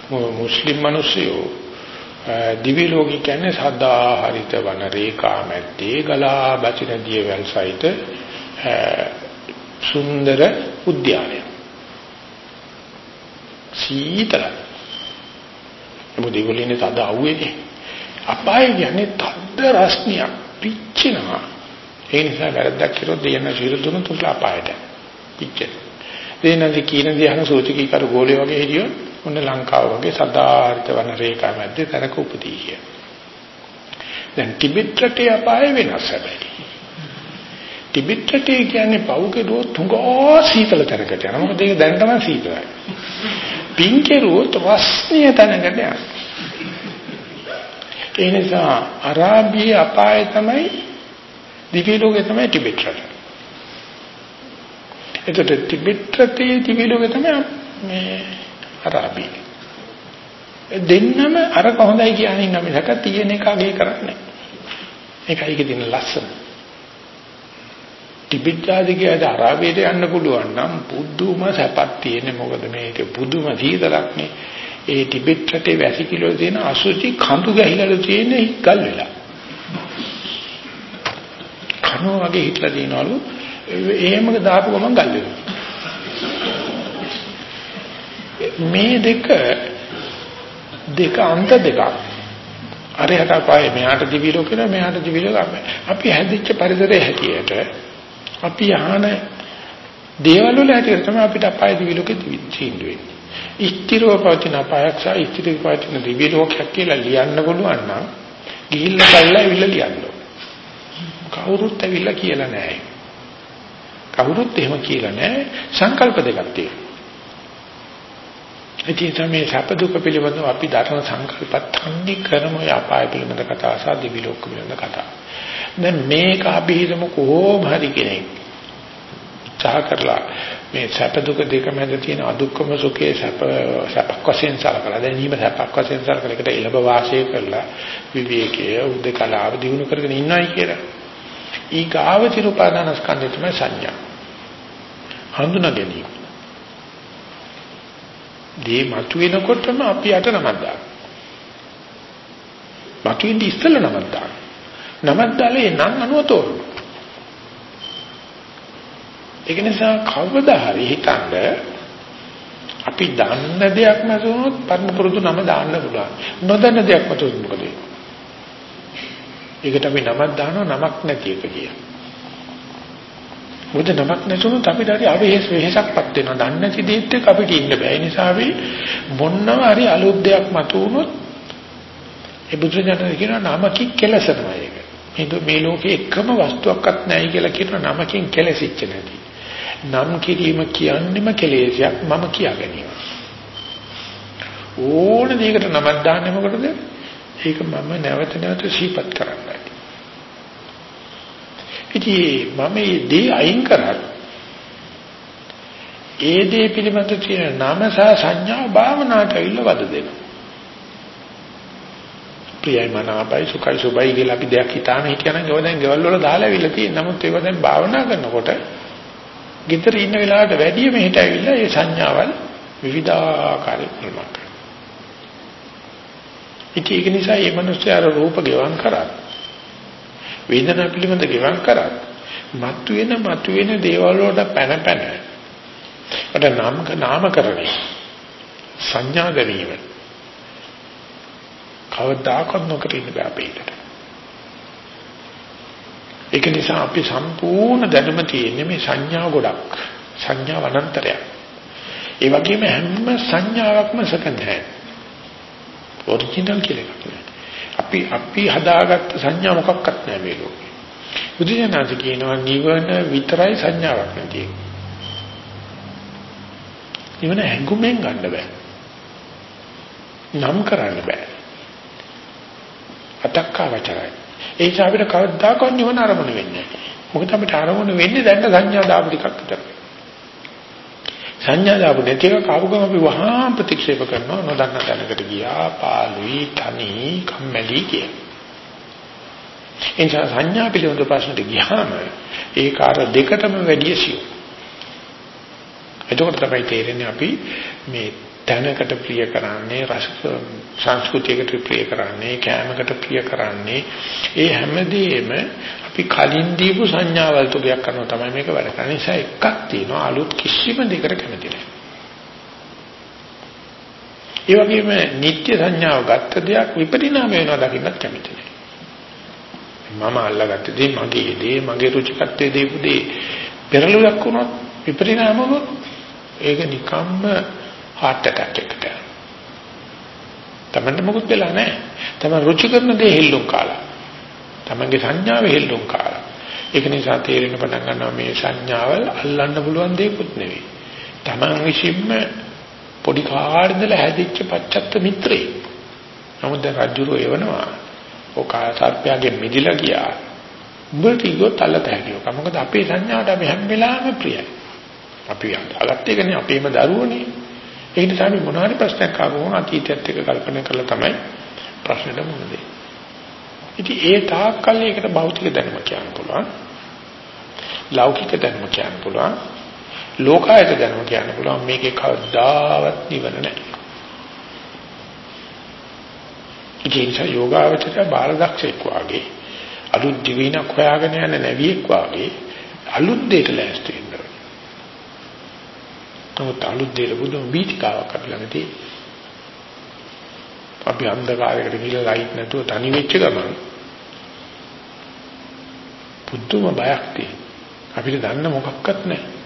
මුස්ලිම් මිනිස්සුયો දිවි ලෝකෙ කියන්නේ සදා හරිත වන රේඛා මැද්දේ ගලා බසින දියවැල් සහිත සුන්දර උද්‍යානය. සීතලයි. මොකද ඒගොල්ලෝනේ තද අවුවේනේ. අපාය කියන්නේ තද රස්නියක් පිච්චෙනවා. ඒ නිසා වැරද්දක් කරොත් දෙයන සිරු දුන තුල අපායට පිච්චෙන. දෙයනදී කීන දිහන සෝචකී කර ගෝලේ වගේ හිටියොත් ඔන්න ලංකාව වගේ සදාර්ථ වන රේඛා මැද්දේ තරක උපදී කිය. දැන් ටිබෙට් රටේ අපාය වෙනස් හැබැයි. ටිබෙට් රටේ කියන්නේ පව් කෙරුවොත් තුඟා සීතල තැනකට යනවා. මොකද ඒක දැන් තමයි සීතලයි. පින් කෙරුවොත් රස්නිය තැනකට යනවා. ඒ නිසා අරාබියේ අපාය තමයි දිවි ලෝකේ තමයි ටිබෙට් රට. එතකොට ටිබෙට් රටේ දිවි ලෝකේ තමයි මේ අරාබියේ. දෙන්නම අර කොහොඳයි කියන්නේ ඉන්න මිසක තියෙන එක අගේ කරන්නේ. ඒකයි ඒකේ තියෙන ලස්සන. ටිබෙට් ආදිකයට අරාබියට යන්න පුළුවන් නම් පුදුම සැපක් තියෙන්නේ මොකද මේක පුදුම සීතලක් නේ ඒ ටිබෙට් රටේ වැසිකිලෝ තියෙන අසුචි කඳු ගැහිලා තියෙන ගල් වෙලා කනෝ වගේ හිටලා දිනවලු එහෙම දාපු ගමන් ගල් වෙනවා මේ දෙක දෙක අන්ත දෙකක් අරයට අපායේ මෙහාට දිවි ලෝකේ මෙහාට දිවි ලෝක අපි හැදිච්ච පරිසරයේ හැටියට අපි අහන දේවල් වල හැටියට තමයි අපිට අපාය දිවි ලෝකෙ තීන්දුව වෙන්නේ. ඉස්තිරව පවතින අපායක් සහ ඉස්තිරව පවතින දිවි ලෝකයක් කියලා ලියන්න පුළුවන් නම් ගිහිල්ලා බලලා ඇවිල්ලා ලියන්න කවුරුත් ඇවිල්ලා කියලා නැහැ. කවුරුත් එහෙම කියලා නැහැ. සංකල්ප දෙකක් තියෙනවා. ඉතින් තමයි සැප දුක පිළිබඳව අපි දරන සංකල්පත් තන්නේ කරම ඔය අපාය පිළිබඳ කතා සහ දිවි ලෝක පිළිබඳ කතා. දැන් මේක අපි හිතමු කොහොම හරි කෙනෙක් උත්සාහ කරලා මේ සැප දුක දෙක මැද තියෙන අදුක්කම සුඛයේ සැප සැපක් වශයෙන් සලකලා දැනීම සැපක් වශයෙන් සලකලා එකට ඉලබ වාසය කරලා විවේකයේ උදකලාව දිනු කරගෙන ඉන්නයි කියලා. ඊගාව තිරුපාදාන ස්කන්ධය තමයි සංඥා. හඳුනා ගැනීම. දී මතුවෙනකොටම අපි අත නමක් දානවා. මතුවෙන්නේ ඉස්සෙල්ලා නමක් දානවා. නමක් දාලා ඒ නම් අනුව තෝරනවා. ඒක නිසා කවදා හරි හිතන්න අපි දන්න දෙයක් නැතුනොත් පරම පුරුදු නම දාන්න පුළුවන්. නොදන්න දෙයක් මතුවොත් මොකද වෙන්නේ? ඒකට අපි නමක් දානවා නමක් නැති එක කියලා. මොකද නමක් නැතුනොත් අපිට හරි අවේස් වෙහසක්පත් වෙනවා. දන්නේ නැති දෙයක් එක්ක අපිට ඉන්න බෑ. ඒ නිසා අපි මොනවා හරි අලුත් දෙයක් මතුවුනොත් ඒ බුදුසසුන කියනවා නමකින් කෙලසනවා ඒක. මේ මේ ලෝකේ එකම වස්තුවක්වත් නැහැ කියලා කියන නමකින් කෙලෙසිච්ච නැති. නම් කිරීම කියන්නේම කෙලෙසයක් මම කියා ගැනීම. ඕන දෙයකට නමක් දාන්නේ මොකටද? ඒක මම නැවත නැවත සිහිපත් කරන්නයි. ඉතින් මම මේ දේ අයින් කරත් ඒ දේ පිළිබඳ තියෙන නාම සහ සංඥා භාවනාවට ඇවිල්ලා වද දෙනවා. ප්‍රියයි මනාපයි සුඛයි සුබයි කියලා අපි දෙයක් හිතාන හිටියනම් ඒවා දැන් ගෙවල් වල දාලා ඇවිල්ලා තියෙන. නමුත් ඒවා දැන් භාවනා කරනකොට ගෙදර ඉන්න වෙලාවට වැඩිය මෙහෙට ඇවිල්ලා ඒ සංඥාවල් විවිධාකාර ප්‍රමාණ කරනවා. ඉතින් ඒක නිසා මේ මිනිස්සු අර රූප ගෙවම් කරා. වේදනා පිළිබඳ ගෙවම් කරා. මතුවෙන මතුවෙන දේවල් වලට පැන පැන. අර නාම නාමකරණය සංඥා ගැනීම කවදාකවත් නොකර ඉන්න බෑ අපිට. ඒක නිසා අපි සම්පූර්ණ දැනුම තියෙන්නේ මේ සංඥා ගොඩක්. සංඥා වනන්තරයක්. ඒ වගේම හැම සංඥාවක්ම සකන් නැහැ. ඔරිජිනල් කියලා එකක් නෑ. අපි අපි හදාගත්ත සංඥා මොකක්වත් නෑ මේ ලෝකේ. බුදුසෙනාද කියනවා නිවන විතරයි සංඥාවක් නැති. නිවන හැඟුමෙන් ගන්න බෑ. නම් කරන්න බෑ. අතක්කවචරයි. ඒ නිසා අපිට කවදාකවත් නිවන අරමුණ වෙන්නේ නැහැ. මොකද අපිට අරමුණ වෙන්නේ දැන් සංඥා දාපු ටිකක් විතරයි. සංඥා දාපු නැති එක කවුරුගම අපි වහා ප්‍රතික්ෂේප කරනවා නොදන්න තැනකට ගියා පාළුයි තනි කම්මැලි කිය. එනිසා සංඥා පිළිබඳ ප්‍රශ්නට ගියාම ඒ කාර දෙකටම වැඩි සියුම්. එතකොට තමයි තේරෙන්නේ අපි මේ තැනකට ප්‍රිය කරන්නේ රස සංස්කෘතියකට ප්‍රිය කරන්නේ කෑමකට ප්‍රිය කරන්නේ ඒ හැමදේම අපි කලින් දීපු සංඥාවල් තුගයක් කරනවා තමයි මේක වැඩ කරන්නේ. නිසා එකක් තියෙනවා අලුත් කිසිම දෙයකට කැමති නැහැ. ඒ වගේම නිත්‍ය සංඥාව ගත්ත දෙයක් විපරිණාම වෙනවා දකින්නත් කැමති නැහැ. මම අල්ලගත්ත දේ මගේ දේ මගේ රුචිකත්වයේ දීපු දේ පෙරළුවක් වුණොත් විපරිණාම වුණොත් ඒක නිකම්ම heart attack එකකට. තමන්ට මොකුත් වෙලා නැහැ. තමන් රුචි කරන දේ හෙල්ලුම් කාලා. තමන්ගේ සංඥාව හෙල්ලුම් කාලා. ඒක නිසා තේරෙන පටන් ගන්නවා මේ සංඥාවල් අල්ලන්න පුළුවන් දෙයක්වත් නෙවෙයි. තමන් විසින්ම පොඩි කාර්යදල හැදිච්ච පච්චත්ත මිත්‍රේ. නමුත් දැන් රජුරෝ එවනවා. ඔක සර්පයාගේ මිදිලා ගියා. උඹට ඉගොත් අල්ලත හැකියෝක. මොකද අපේ සංඥාවට අපි හැම වෙලාවෙම ප්‍රියයි. අපි අලත් එකනේ අපේම දරුවනේ. ඒ නිසා අපි මොනවාරි ප්‍රශ්නයක් ආවම අතීතයත් එක්ක කල්පනා කරලා තමයි ප්‍රශ්නෙට මුහුණ දෙන්නේ. ඉතින් ඒ තාක්කල් ඒකට භෞතික දැනුම කියන්න පුළුවන්. ලෞකික දැනුම කියන්න පුළුවන්. ලෝකායත දැනුම කියන්න පුළුවන්. මේකේ කවදාවත් නිවන නැහැ. ඒ නිසා යෝගාවචරය බාලදක්ෂෙක් වාගේ අලුත් දිවිනක් හොයාගෙන යන නැවියෙක් වාගේ අලුත් දෙයකට ලෑස්ති වෙන්න නමුත් අලුත් දෙයක බුදුම බීතිකාවක් අපි ළඟ තියෙනවා. අපි අන්ධකාරයකට ගිහලා ලයිට් නැතුව තනි වෙච්ච ගමන් පුදුම බයක් තියෙනවා. අපිට දන්න මොකක්වත් නැහැ.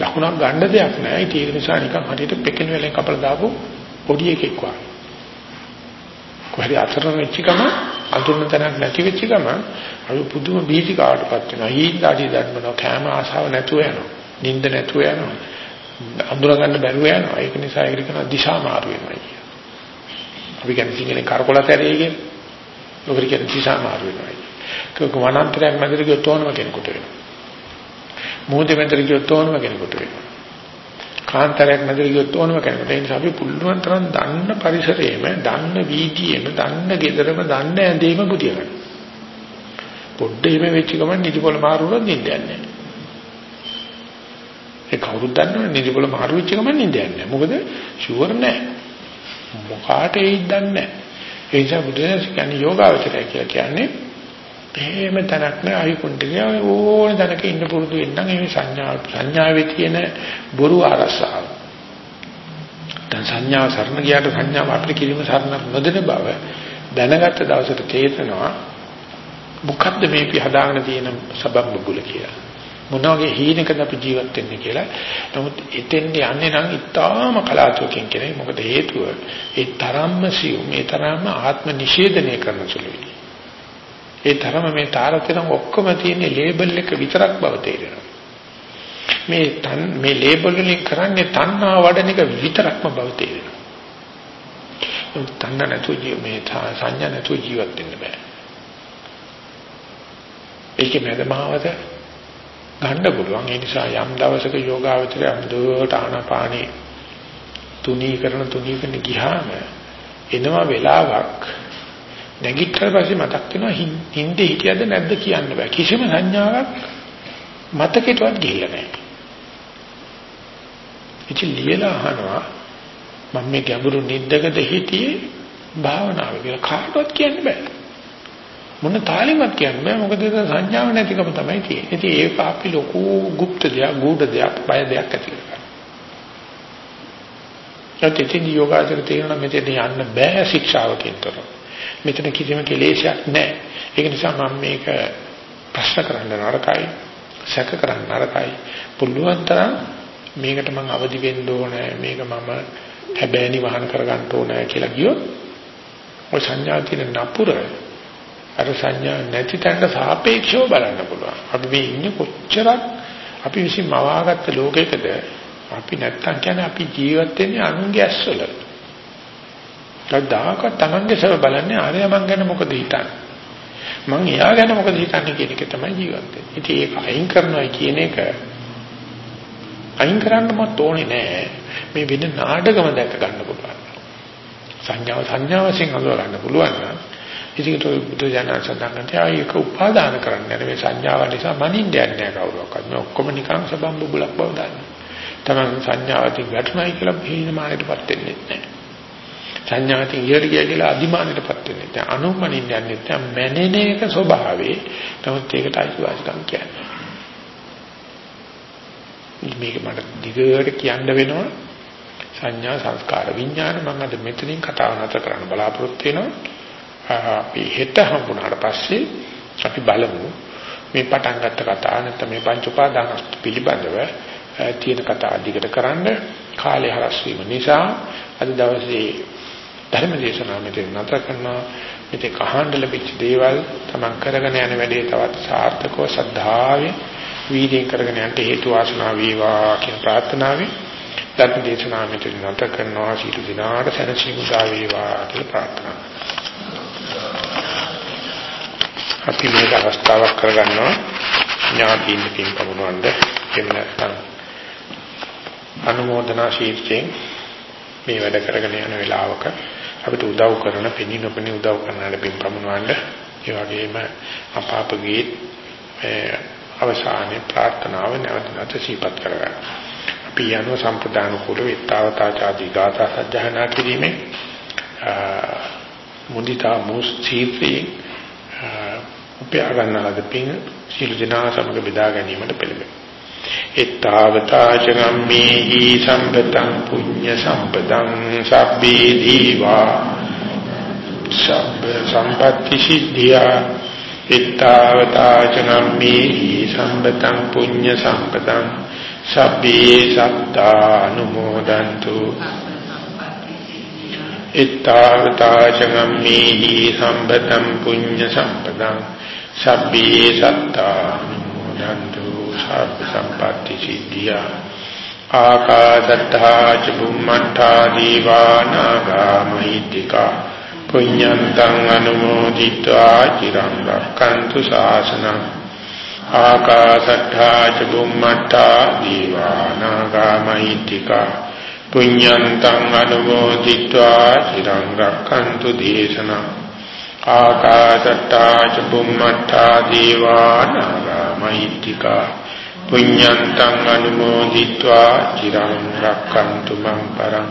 ලකුණක් ගන්න දෙයක් නැහැ. ඒක නිසා නිකන් හරියට පෙකින වෙලෙන් කපලා දාපු පොඩි එකෙක් වගේ. කොහරි අතරම වෙච්ච ගමන් අඳුරන තැනක් නැති වෙච්ච ගමන් අපි පුදුම බීතිකාවටපත් වෙනවා. හීන්දාඩි ධර්මන කැම ආසාව නැතුව යනවා. නිින්ද නැතුව යනවා. අඳුර ගන්න බැරුව යනවා. ඒක නිසා ඒකට කරන දිශා මාරු වෙනවා කිය. අපි කියන්නේ සිංහලෙන් කරකොලතරේ කියන. ඔකට කියන දිශා මාරු වෙනවා. ඒක වනාන්තරයක් මැදට ගියොත් ඕනම කෙනෙකුට වෙනවා. මොහොතේ මැදට ගියොත් ඕනම කෙනෙකුට වෙනවා. කාන්තරයක් මැදට ගියොත් ඕනම කෙනෙකුට. ඒ නිසා අපි පුළුවන් තරම් දන්න පරිසරයේම, දන්න වීදියේම, දන්න ගෙදරම, දන්න ඇඳේම බුදිය ගන්න. පොඩ්ඩ එහෙම වෙච්ච ගමන් නිදිපොළ මාරු වුණොත් නිින්ද යන්නේ නැහැ. ඒ කවුරුත් දන්නවනේ නිදිකොල මාරු වෙච්ච ගමන් නිදයන්නේ නැහැ. මොකද ෂුවර් නැහැ. මොකාට ඒයිද දන්නේ නැහැ. ඒ නිසා බුදුදහම කියන්නේ යෝගාවචරය කියලා කියන්නේ එහෙම තැනක් නෑ අයි කුණ්ඩිය ඕන තැනක ඉන්න පුරුදු වෙන්නම් මේ සංඥා සංඥාවේ තියෙන බොරු අරසාව. දැන් සංඥා සරණ ගියාට සංඥාව අපිට කිලිම සරණ නොදෙන බව දැනගත්ත දවසට තේරෙනවා මොකද්ද මේ අපි හදාගෙන තියෙන සබම් බුල කියලා. මොන වගේ හීනකද අපි ජීවත් වෙන්නේ කියලා. නමුත් එතෙන් යන්නේ නම් ඉතාම කලාතුරකින් කියන්නේ මොකද හේතුව ඒ තරම්ම සියුම් ඒ තරම්ම ආත්ම නිෂේධනය කරන සුළුයි. ඒ තරම මේ තාරතන ඔක්කොම තියෙන ලේබල් එක විතරක් බව තේරෙනවා. මේ තන් මේ ලේබල් වලින් කරන්නේ තණ්හා වඩන එක විතරක්ම බව තේරෙනවා. තණ්හා නැතුව මේ සංඥා නැතුව ජීවත් වෙන්න බෑ. ඒකේ මැදමාවත ගන්න පුළුවන්. ඒ නිසා යම් දවසක යෝගාවචරය අමුදුවට ආනාපානේ තුනී කරන තුනී කරන ගියාම එනවා වෙලාවක් නැගිටලා පස්සේ මතක් වෙනවා හින්දේ හිටියද නැද්ද කියන්න බෑ. කිසිම සංඥාවක් මතකෙටවත් ගිහිල්ලා නැහැ. ඉතින් ලියලා අහනවා මම මේ ගැඹුරු නිද්දකද හිටියේ භාවනාව කියලා කාටවත් කියන්න බෑ. මොන තාලෙවත් කියන්න බෑ මොකද ඒක සංඥාව නැතිකම තමයි තියෙන්නේ. ඉතින් ඒක අපි ලොකු গুপ্ত දෙයක්, ගුඪ දෙයක්, බය දෙයක් ඇති කරගන්නවා. ඒකෙන් යෝගාචර තේරෙන මෙතන යන්න බෑ ශික්ෂාවකින් තොරව. මෙතන කිසිම කෙලෙසයක් නැහැ. ඒක නිසා මම මේක ප්‍රශ්න කරන්න නරකයි, සැක කරන්න නරකයි. පුළුවන් තරම් මේකට මම අවදි වෙන්න ඕනේ. මේක මම හැබෑනි වහන කරගන්න ඕනේ කියලා ගියොත් ඔය සංඥා තියෙන නපුර අර සංඥා නැති තැනට සාපේක්ෂව බලන්න පුළුවන්. අපි මේ ඉන්නේ කොච්චරක් අපි විසින් මවාගත්ත ලෝකයකද අපි නැත්තම් කියන්නේ අපි ජීවත් වෙන්නේ අනුන්ගේ ඇස්වල. කවදාක තමන්ගේ සව බලන්නේ ආරය මං ගැන මොකද හිතන්නේ? මං එයා ගැන මොකද හිතන්නේ කියන එක තමයි ජීවත් වෙන්නේ. ඉතින් ඒක අයින් කරනවා කියන එක අයින් කරන්න මත් ඕනේ නෑ. මේ වෙන නාටකම දැක ගන්න පුළුවන්. සංඥාව සංඥාව වශයෙන් හඳුනා ගන්න පුළුවන් නම් ඉතින් බුදු දහම සඳහන් කරන්නේ ආයක උපාදාන කරන්නේ මේ සංඥාව නිසා මනින්න යන්නේ නැහැ කවුරක්වත්. මේ ඔක්කොම නිකන් සබම් බුබුලක් බව දන්නවා. තමන් සංඥාවකින් වැටුණයි කියලා හීනමානයටපත් වෙන්නේ නැහැ. සංඥාවකින් ඉහළ ගියා කියලා අදිමානයටපත් වෙන්නේ නැහැ. අනුමනින්න යන්නේ නැහැ. මැනෙන එක ස්වභාවේ. නමුත් ඒකට අයිතිවාසිකම් කියන්නේ. මේක මට දිගට කියන්න වෙනවා. සංඥා සංස්කාර විඥාන මම අද මෙතනින් කතාව නතර කරන්න බලාපොරොත්තු වෙනවා. අපි හෙට හම්බුනාට පස්සේ අපි බලමු. මේ පටන් ගත්ත කතාව නැත්නම් මේ පංච උපාදාන පිළිබඳව තියෙන කතා දිගට කරන්න කාලය හරස් වීම නිසා අද දවසේ ධර්ම දේශනාව මෙතන නතර කරනවා. මෙතේ කහඬ ලැබිච්ච දේවල් තමන් කරගෙන යන වැඩේ තවත් සාර්ථකව සද්ධාවේ වීර්යයෙන් කරගෙන යන්න හේතු වාසනා වේවා කියන ප්‍රාර්ථනාවෙන් ධර්ම දේශනාව මෙතන නතර කරනවා. සීල දිනාට සැනසීම උදා වේවා කියලා ප්‍රාර්ථනා අපි මේක අවස්ථාවක් කරගන්නවා. ඥාතියින් පින් පමුණවන්න එහෙම නැත්නම් අනුමೋದනා ශීර්ෂයෙන් මේ වැඩ කරගෙන යන වෙලාවක අපිට උදව් කරන පිණි නොපෙනී උදව් කරන පින් පමුණවන්න ඒ වගේම අපාපගේ අවසානයේ ප්‍රාර්ථනාව නැවත නැවත සිහිපත් කරගන්න. අපි යන සම්ප්‍රදාන කුල විත්තාවතාචාදී ගාථා සජ්ජහනා කිරීමේ මුදිතා මුස්චීත්‍රි උපයා ගන්නාද පින් සීල ජනා සමග බෙදා ගැනීමට පෙළඹෙන. එත්තාවතාචගම්මේහි සම්පතං පුඤ්ඤ සම්පතං සබ්බේ දීවා. සබ්බ සම්පatti සිද්ධියා. එත්තාවතාචගම්මේහි සම්පතං පුඤ්ඤ සම්පතං සබ්බේ සත්තානුමෝදන්තු. එත්තාවතාචගම්මේහි සම්පතං පුඤ්ඤ සම්පතං සබ්බේ සත්තා යන්තු සබ්බ සම්පatti සිද්ධියා ආකාශත්තා ච බුම්මත්තා දීවානාගා මහිත්‍තිකා පුඤ්ඤන්තං අනුමෝදිत्वा চিරං රක්칸තු ශාසනං ආකාශත්තා ච බුම්මත්තා දීවානාගා මහිත්‍තිකා පුඤ්ඤන්තං අනුමෝදිत्वा চিරං රක්칸තු දේශනං ආකාශට්ටා ච බුම්මට්ටා දීවානා මෛත්‍තිකා පුඤ්ඤන්තං අනුමෝදිत्वा চিරං රක්칸තු මං පරං.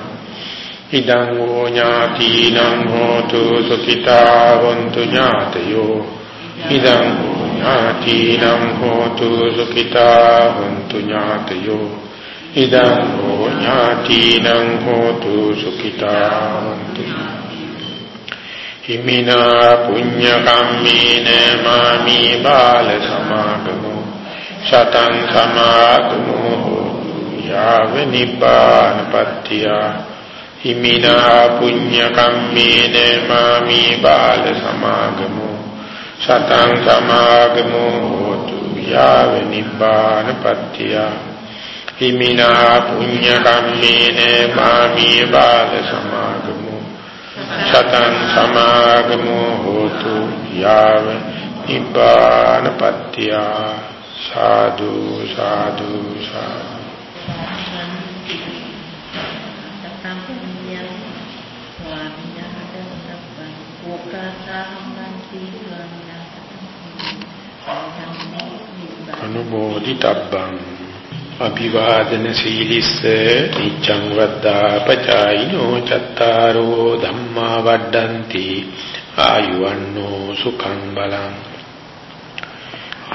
ඉදං ෝ ඥාතිනං හෝතු සුඛිතා වന്തു ඥාතයෝ. ඉදං ෝ ඥාතිනං හෝතු සුඛිතා වന്തു ඥාතයෝ. ඉදං ෝ ඥාතිනං හෝතු සුඛිතා වന്തു ඥාතයෝ. හිමිනා පුඤ්ඤ කම්මේන මාමි බාල සමාගමෝ සතං සමාගමෝ යාව නිපානපත්තිය හිමිනා පුඤ්ඤ කම්මේන මාමි බාල සමාගමෝ සතං සමාගමෝ හෝතු යාව නිබ්බානපත්තිය හිමිනා පුඤ්ඤ කම්මේන මාමී බාල සමාගමෝ සතං සමාගමෝ හෝතු යාව නිබ්බානපත්තිය සාදු සාදු. සාදු. අනුමෝදිතබ්බං අභිවාදන සීලිස්ස නිච්ඡං වද්දා පචායිනෝ චත්තාරෝ ධම්මා වඩ්ඩಂತಿ ආයුවන්නෝ සුඛං බලං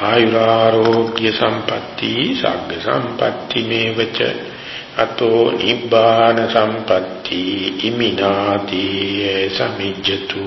ආයුරාෝග්‍ය සම්පatti සග්ග සම්පatti මේවච අතෝ නිබ්බාන සම්පatti ඉමිනාති සමිජ්ජතු